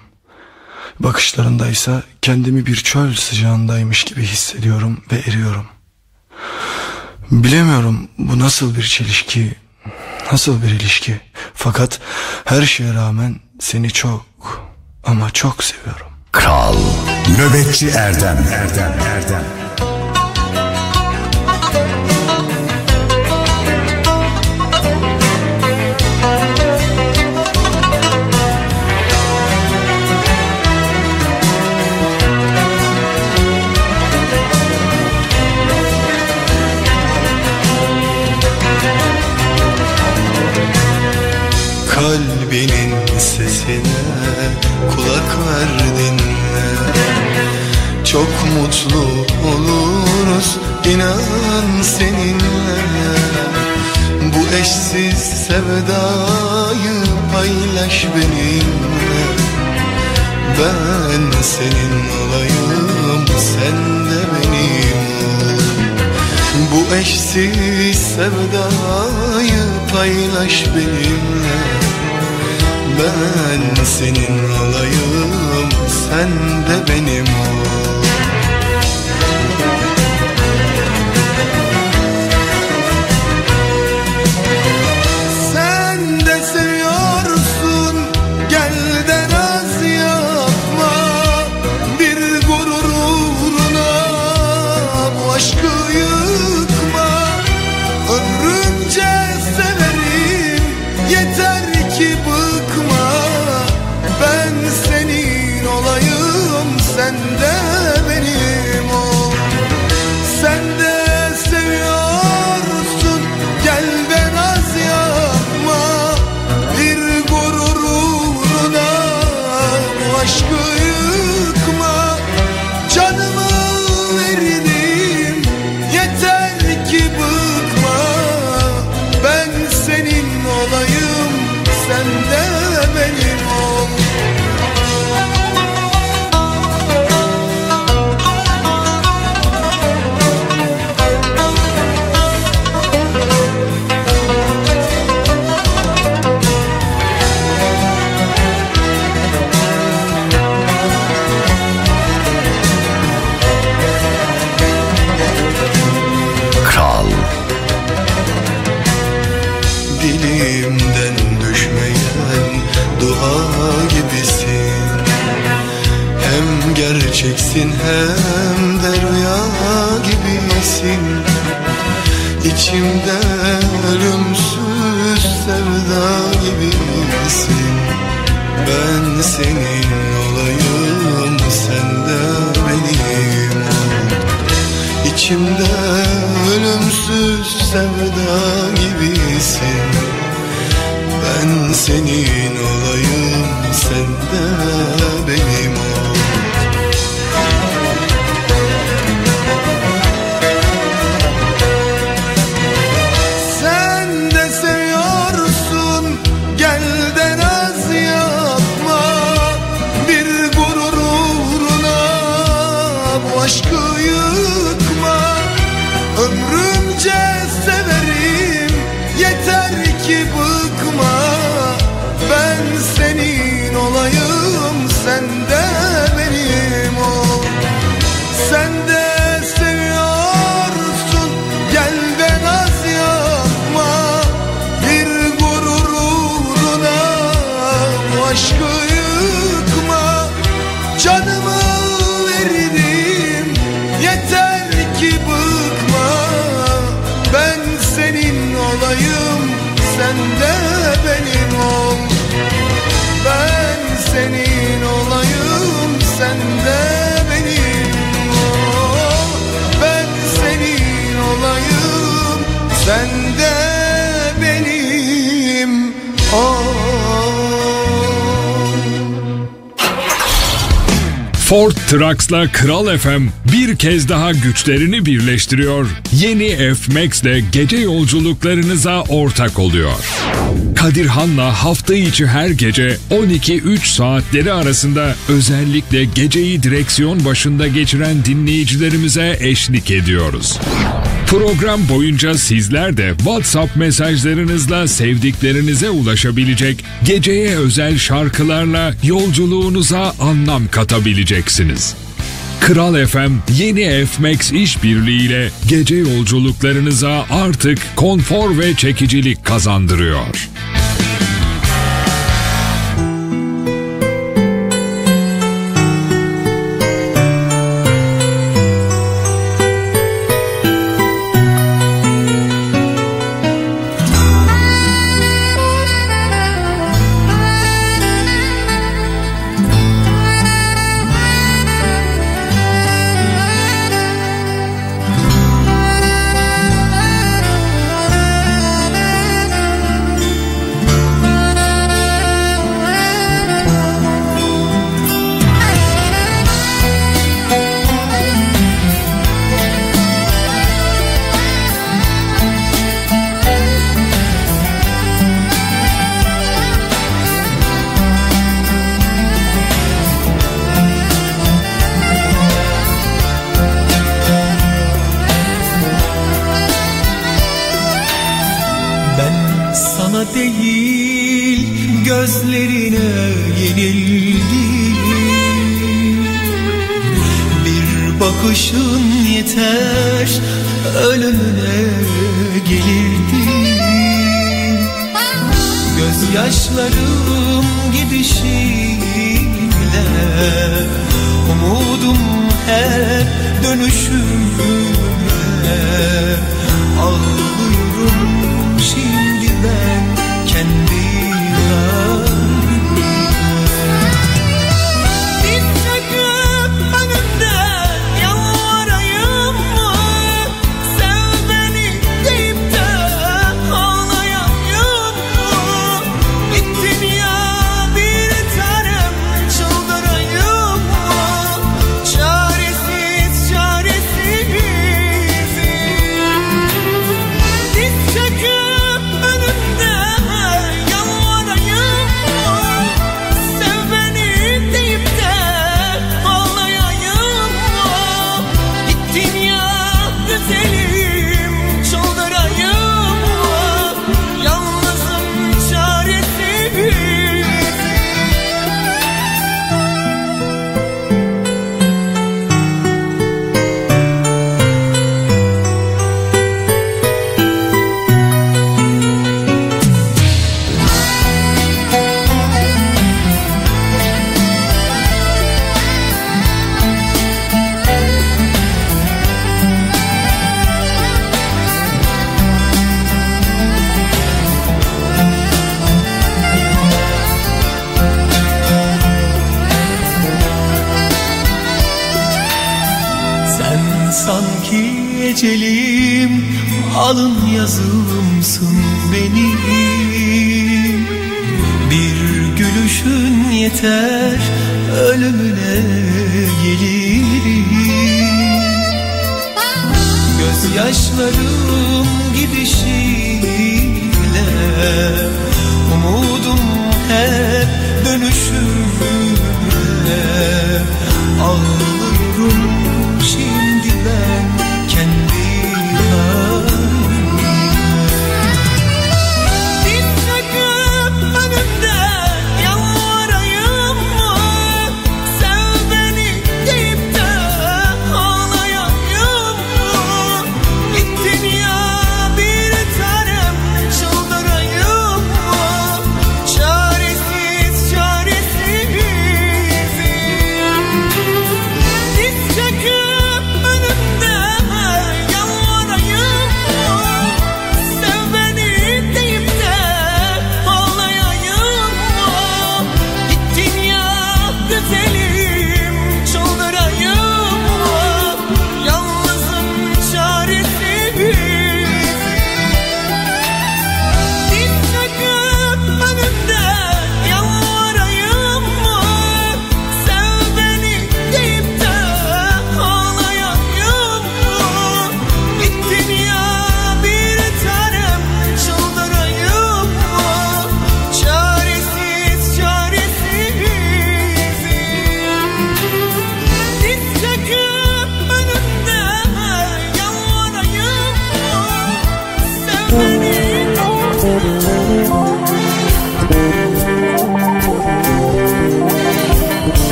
Bakışlarındaysa kendimi bir çöl sıcağındaymış gibi hissediyorum ve eriyorum. Bilemiyorum bu nasıl bir çelişki, nasıl bir ilişki. Fakat her şeye rağmen seni çok ama çok seviyorum. Kral Nöbetçi Erdem Erdem Erdem eşsiz sevdayı paylaş benimle. Ben senin olayım sen de benim bu eşsiz sevdayı paylaş benimle. Ben senin olayım sen de benim ol Güzelsin hem de rüya gibisin. İçimde ölümsüz sevda gibisin. Ben senin olayım sen de benim. İçimde ölümsüz sevda gibisin. Ben senin olayım sen de benim. ol Ford Trucks'la Kral FM bir kez daha güçlerini birleştiriyor. Yeni F-Max ile gece yolculuklarınıza ortak oluyor. Kadir Kadirhan'la hafta içi her gece 12-3 saatleri arasında özellikle geceyi direksiyon başında geçiren dinleyicilerimize eşlik ediyoruz. Program boyunca sizler de WhatsApp mesajlarınızla sevdiklerinize ulaşabilecek, geceye özel şarkılarla yolculuğunuza anlam katabileceksiniz. Kral FM yeni FMAX işbirliğiyle gece yolculuklarınıza artık konfor ve çekicilik kazandırıyor.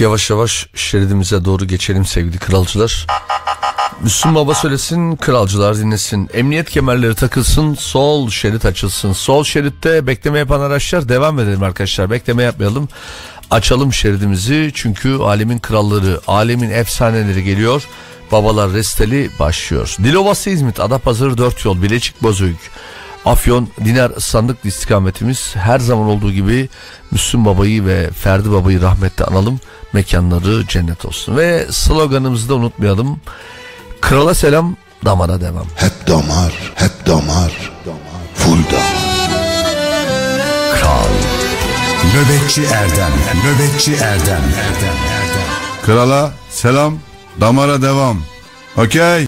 Yavaş yavaş şeridimize doğru geçelim sevgili kralcılar. Müslüm Baba söylesin, kralcılar dinlesin. Emniyet kemerleri takılsın, sol şerit açılsın. Sol şeritte bekleme yapan araçlar devam edelim arkadaşlar. Bekleme yapmayalım. Açalım şeridimizi çünkü alemin kralları, alemin efsaneleri geliyor. Babalar resteli başlıyor. Dilovası İzmit, Adapazarı 4 yol, Bilecik Bozüyük. Afyon Dinar Sandıklı istikametimiz her zaman olduğu gibi Müslüm Baba'yı ve Ferdi Baba'yı rahmetle analım. Mekanları cennet olsun. Ve sloganımızı da unutmayalım. Krala selam, damara devam. Hep damar, hep damar, full damar. Kral. Nöbetçi Erdem, nöbetçi Erdem, Erdem, Erdem. Krala selam, damara devam. Okey.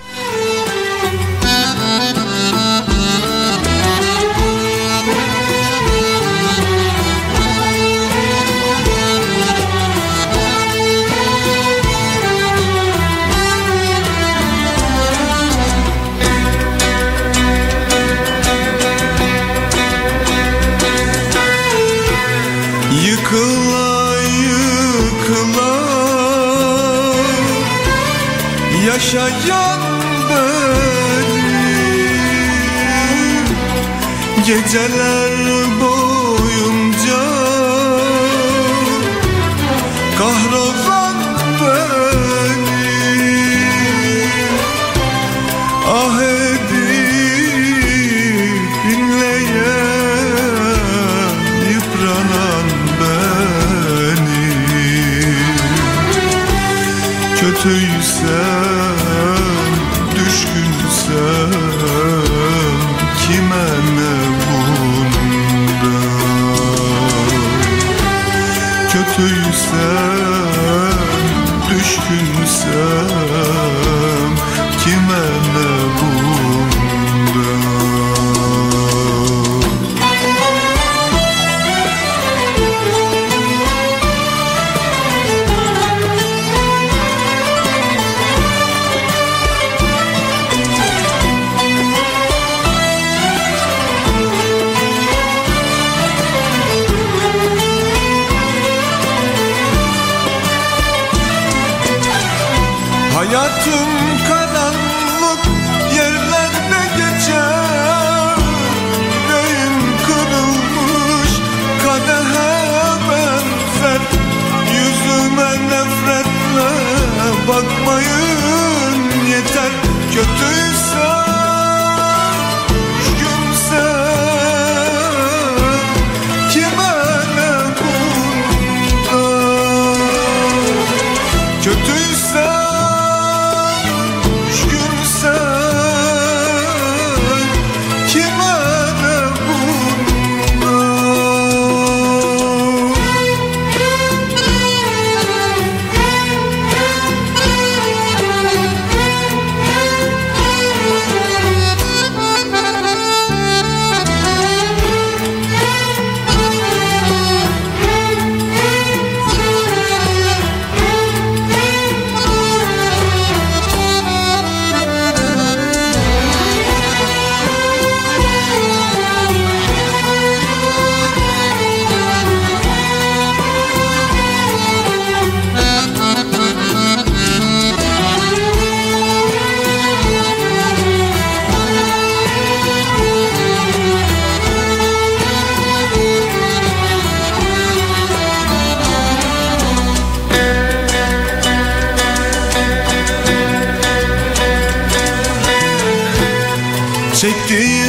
jeitinho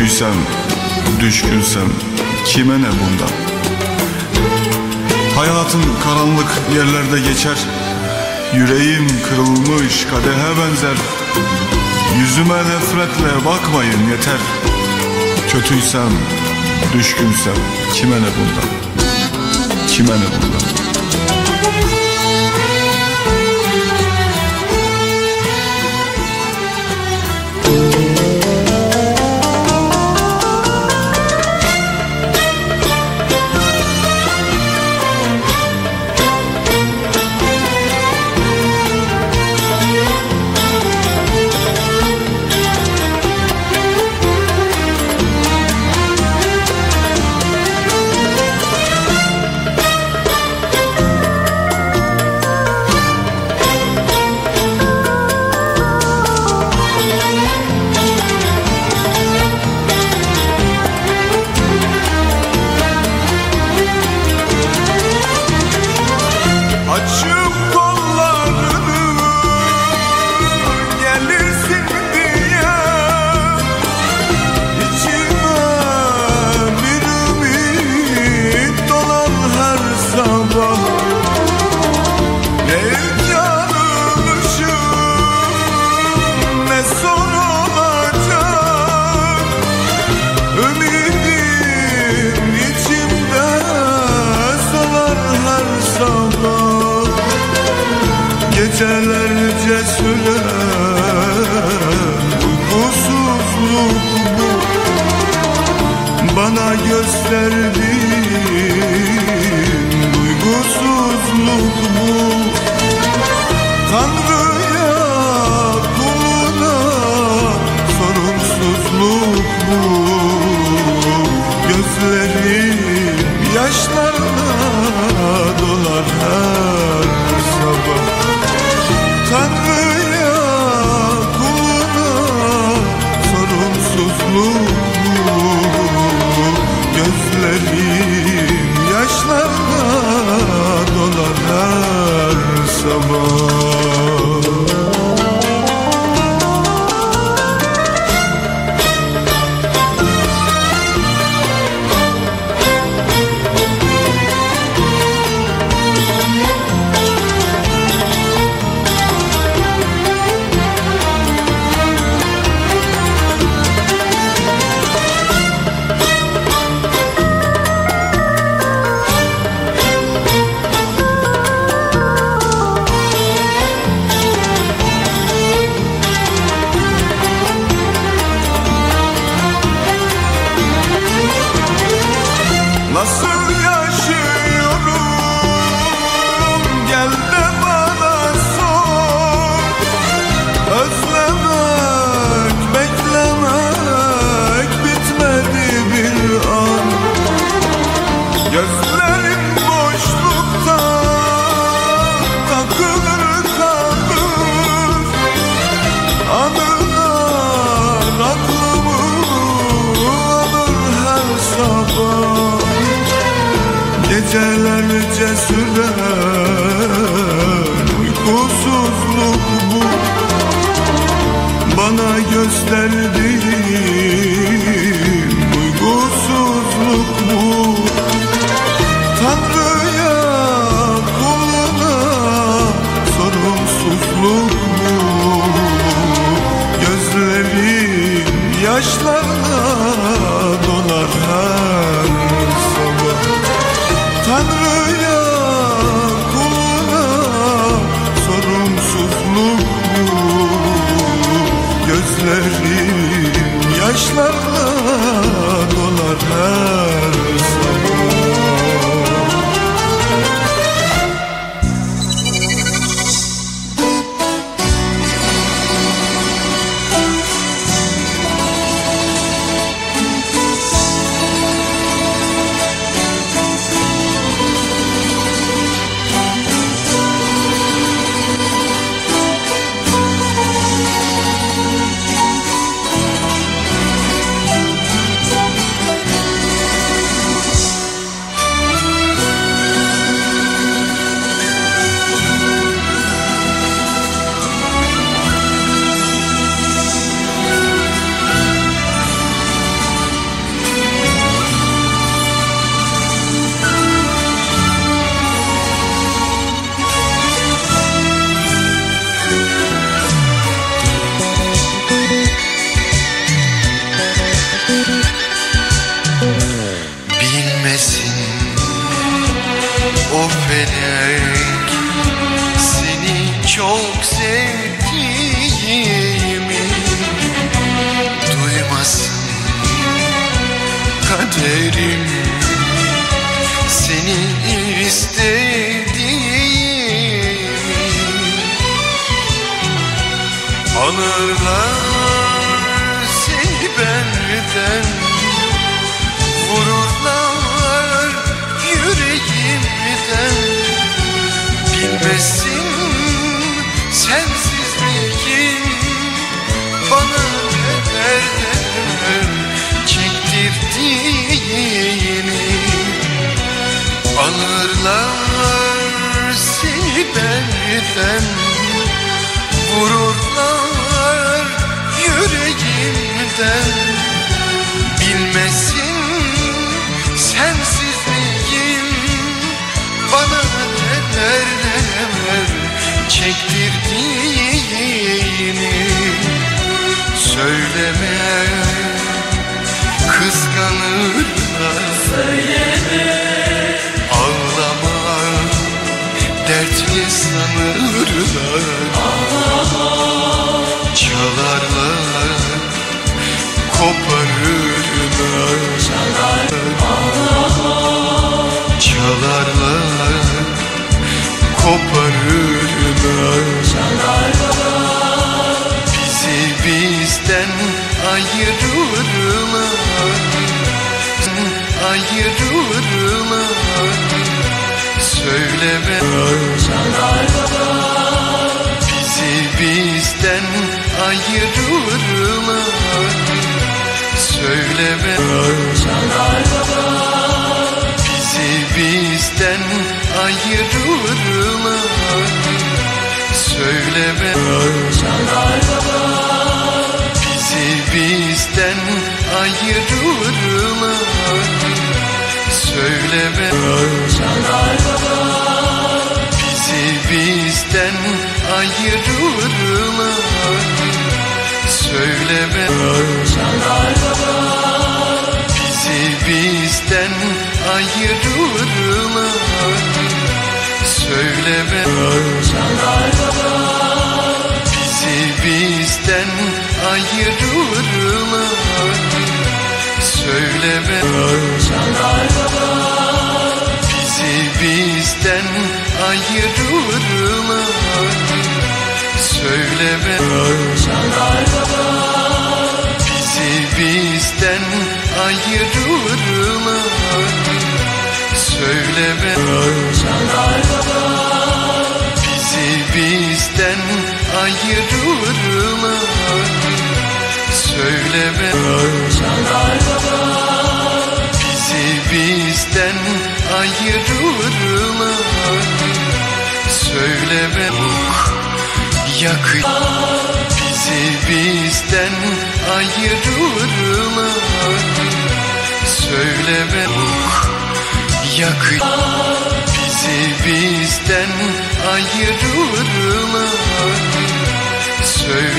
suçluysam, düşkünsem kime ne bundan? Hayatım karanlık yerlerde geçer, yüreğim kırılmış kadehe benzer. Yüzüme nefretle bakmayın yeter. Kötüysem, düşkünsem kime ne bundan? Kime ne bundan?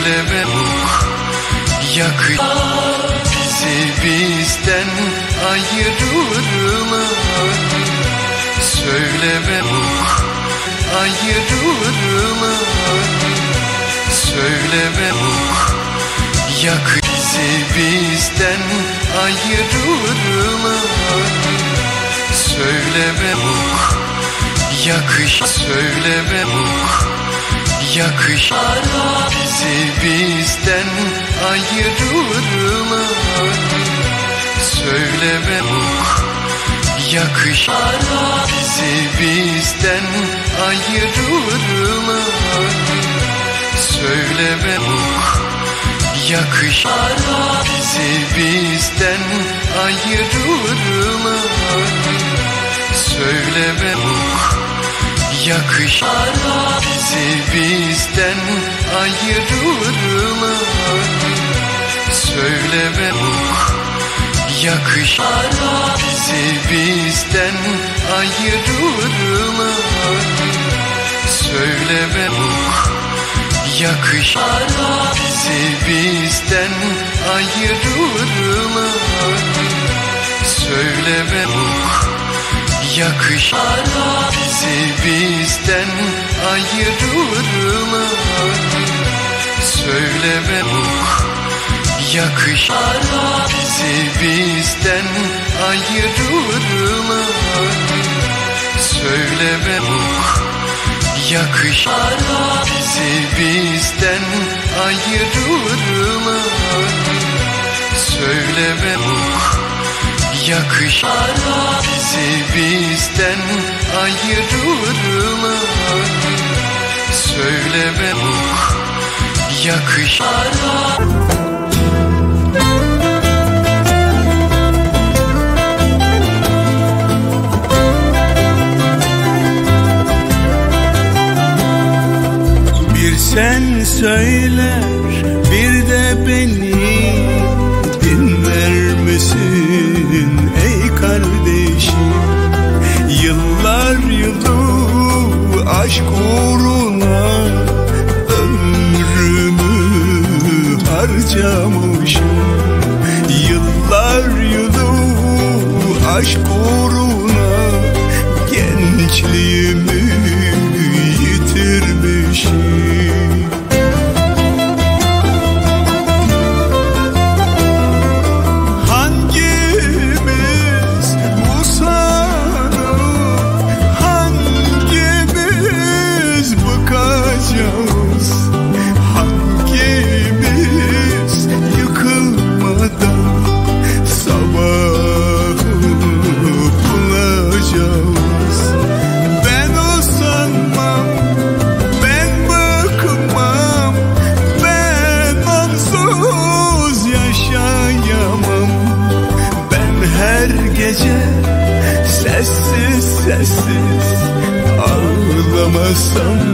Söyleme bekleme Yak bizi bizden ayırırlar. Söyleme ayırırlar. Söyleme yak bizi bizden ayırırlar. Söyleme yak söyleme bu yakış Bizi bizden ayırırlar. Söyleme bu yakış. Bizi bizden ayırırlar. Söyleme bu yakış. Bizi bizden ayırırlar. Söyleme bu yakış. Bizi bizden ayırırlar. Söyleme bu yakış. Bizi bizden ayırırlar. Söyleme bu yakış. Bizi bizden ayırırlar. Söyleme bu yakış. Bizi bizden ayırırlar Söyleme bu yakış. Bizi bizden ayırırlar Söyleme bu yakış. Bizi bizden ayırırlar Söyleme bu yakış Bizi bizden ayırırlar. Söyleme bu yakış. Bir sen söyler bir de beni aşk uğruna ömrümü harcamışım. Yıllar yılı aşk uğruna gençliğimi some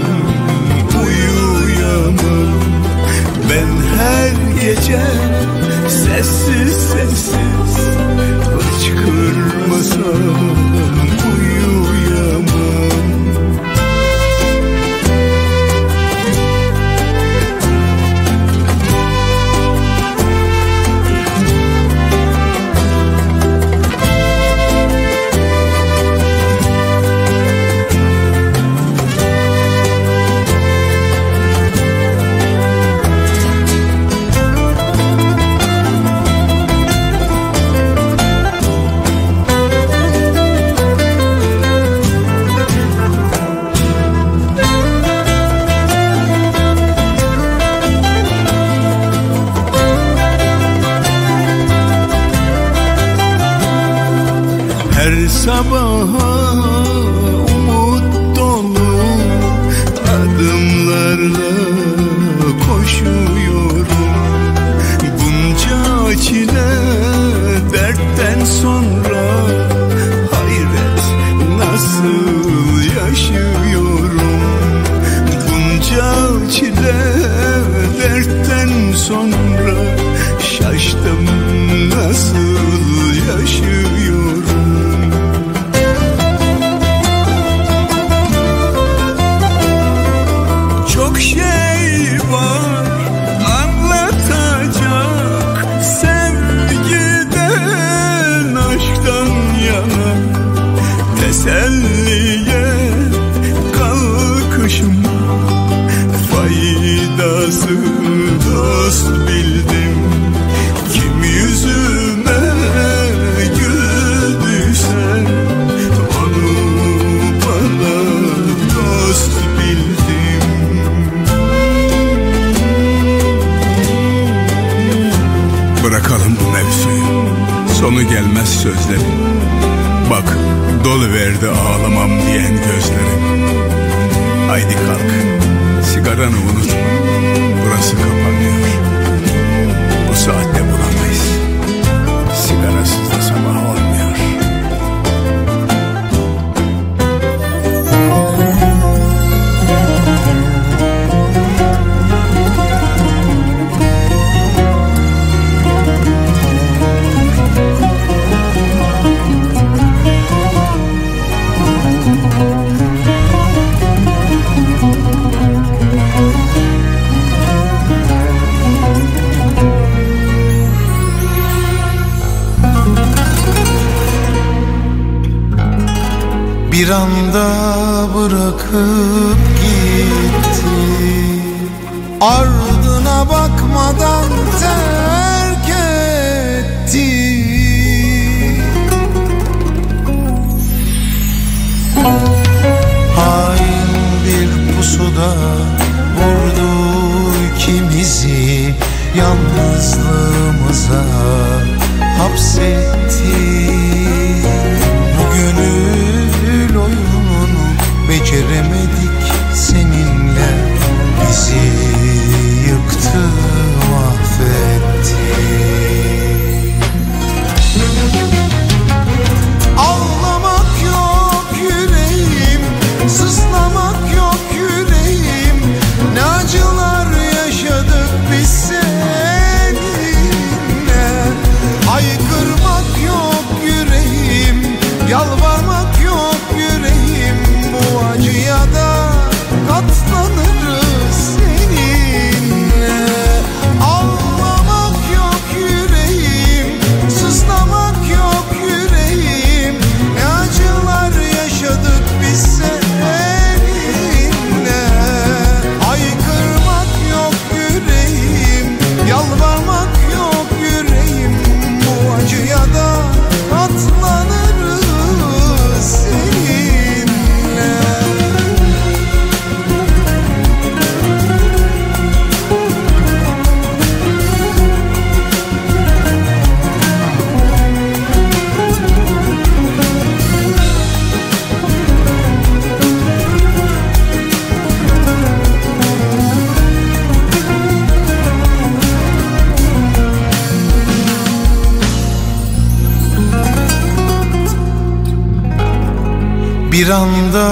bir anda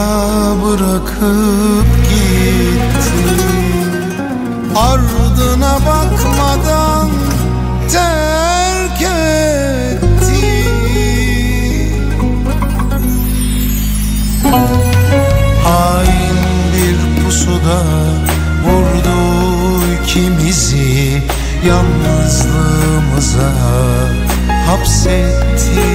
bırakıp gitti Ardına bakmadan terk etti Hain bir pusuda vurdu ikimizi. Yalnızlığımıza hapsetti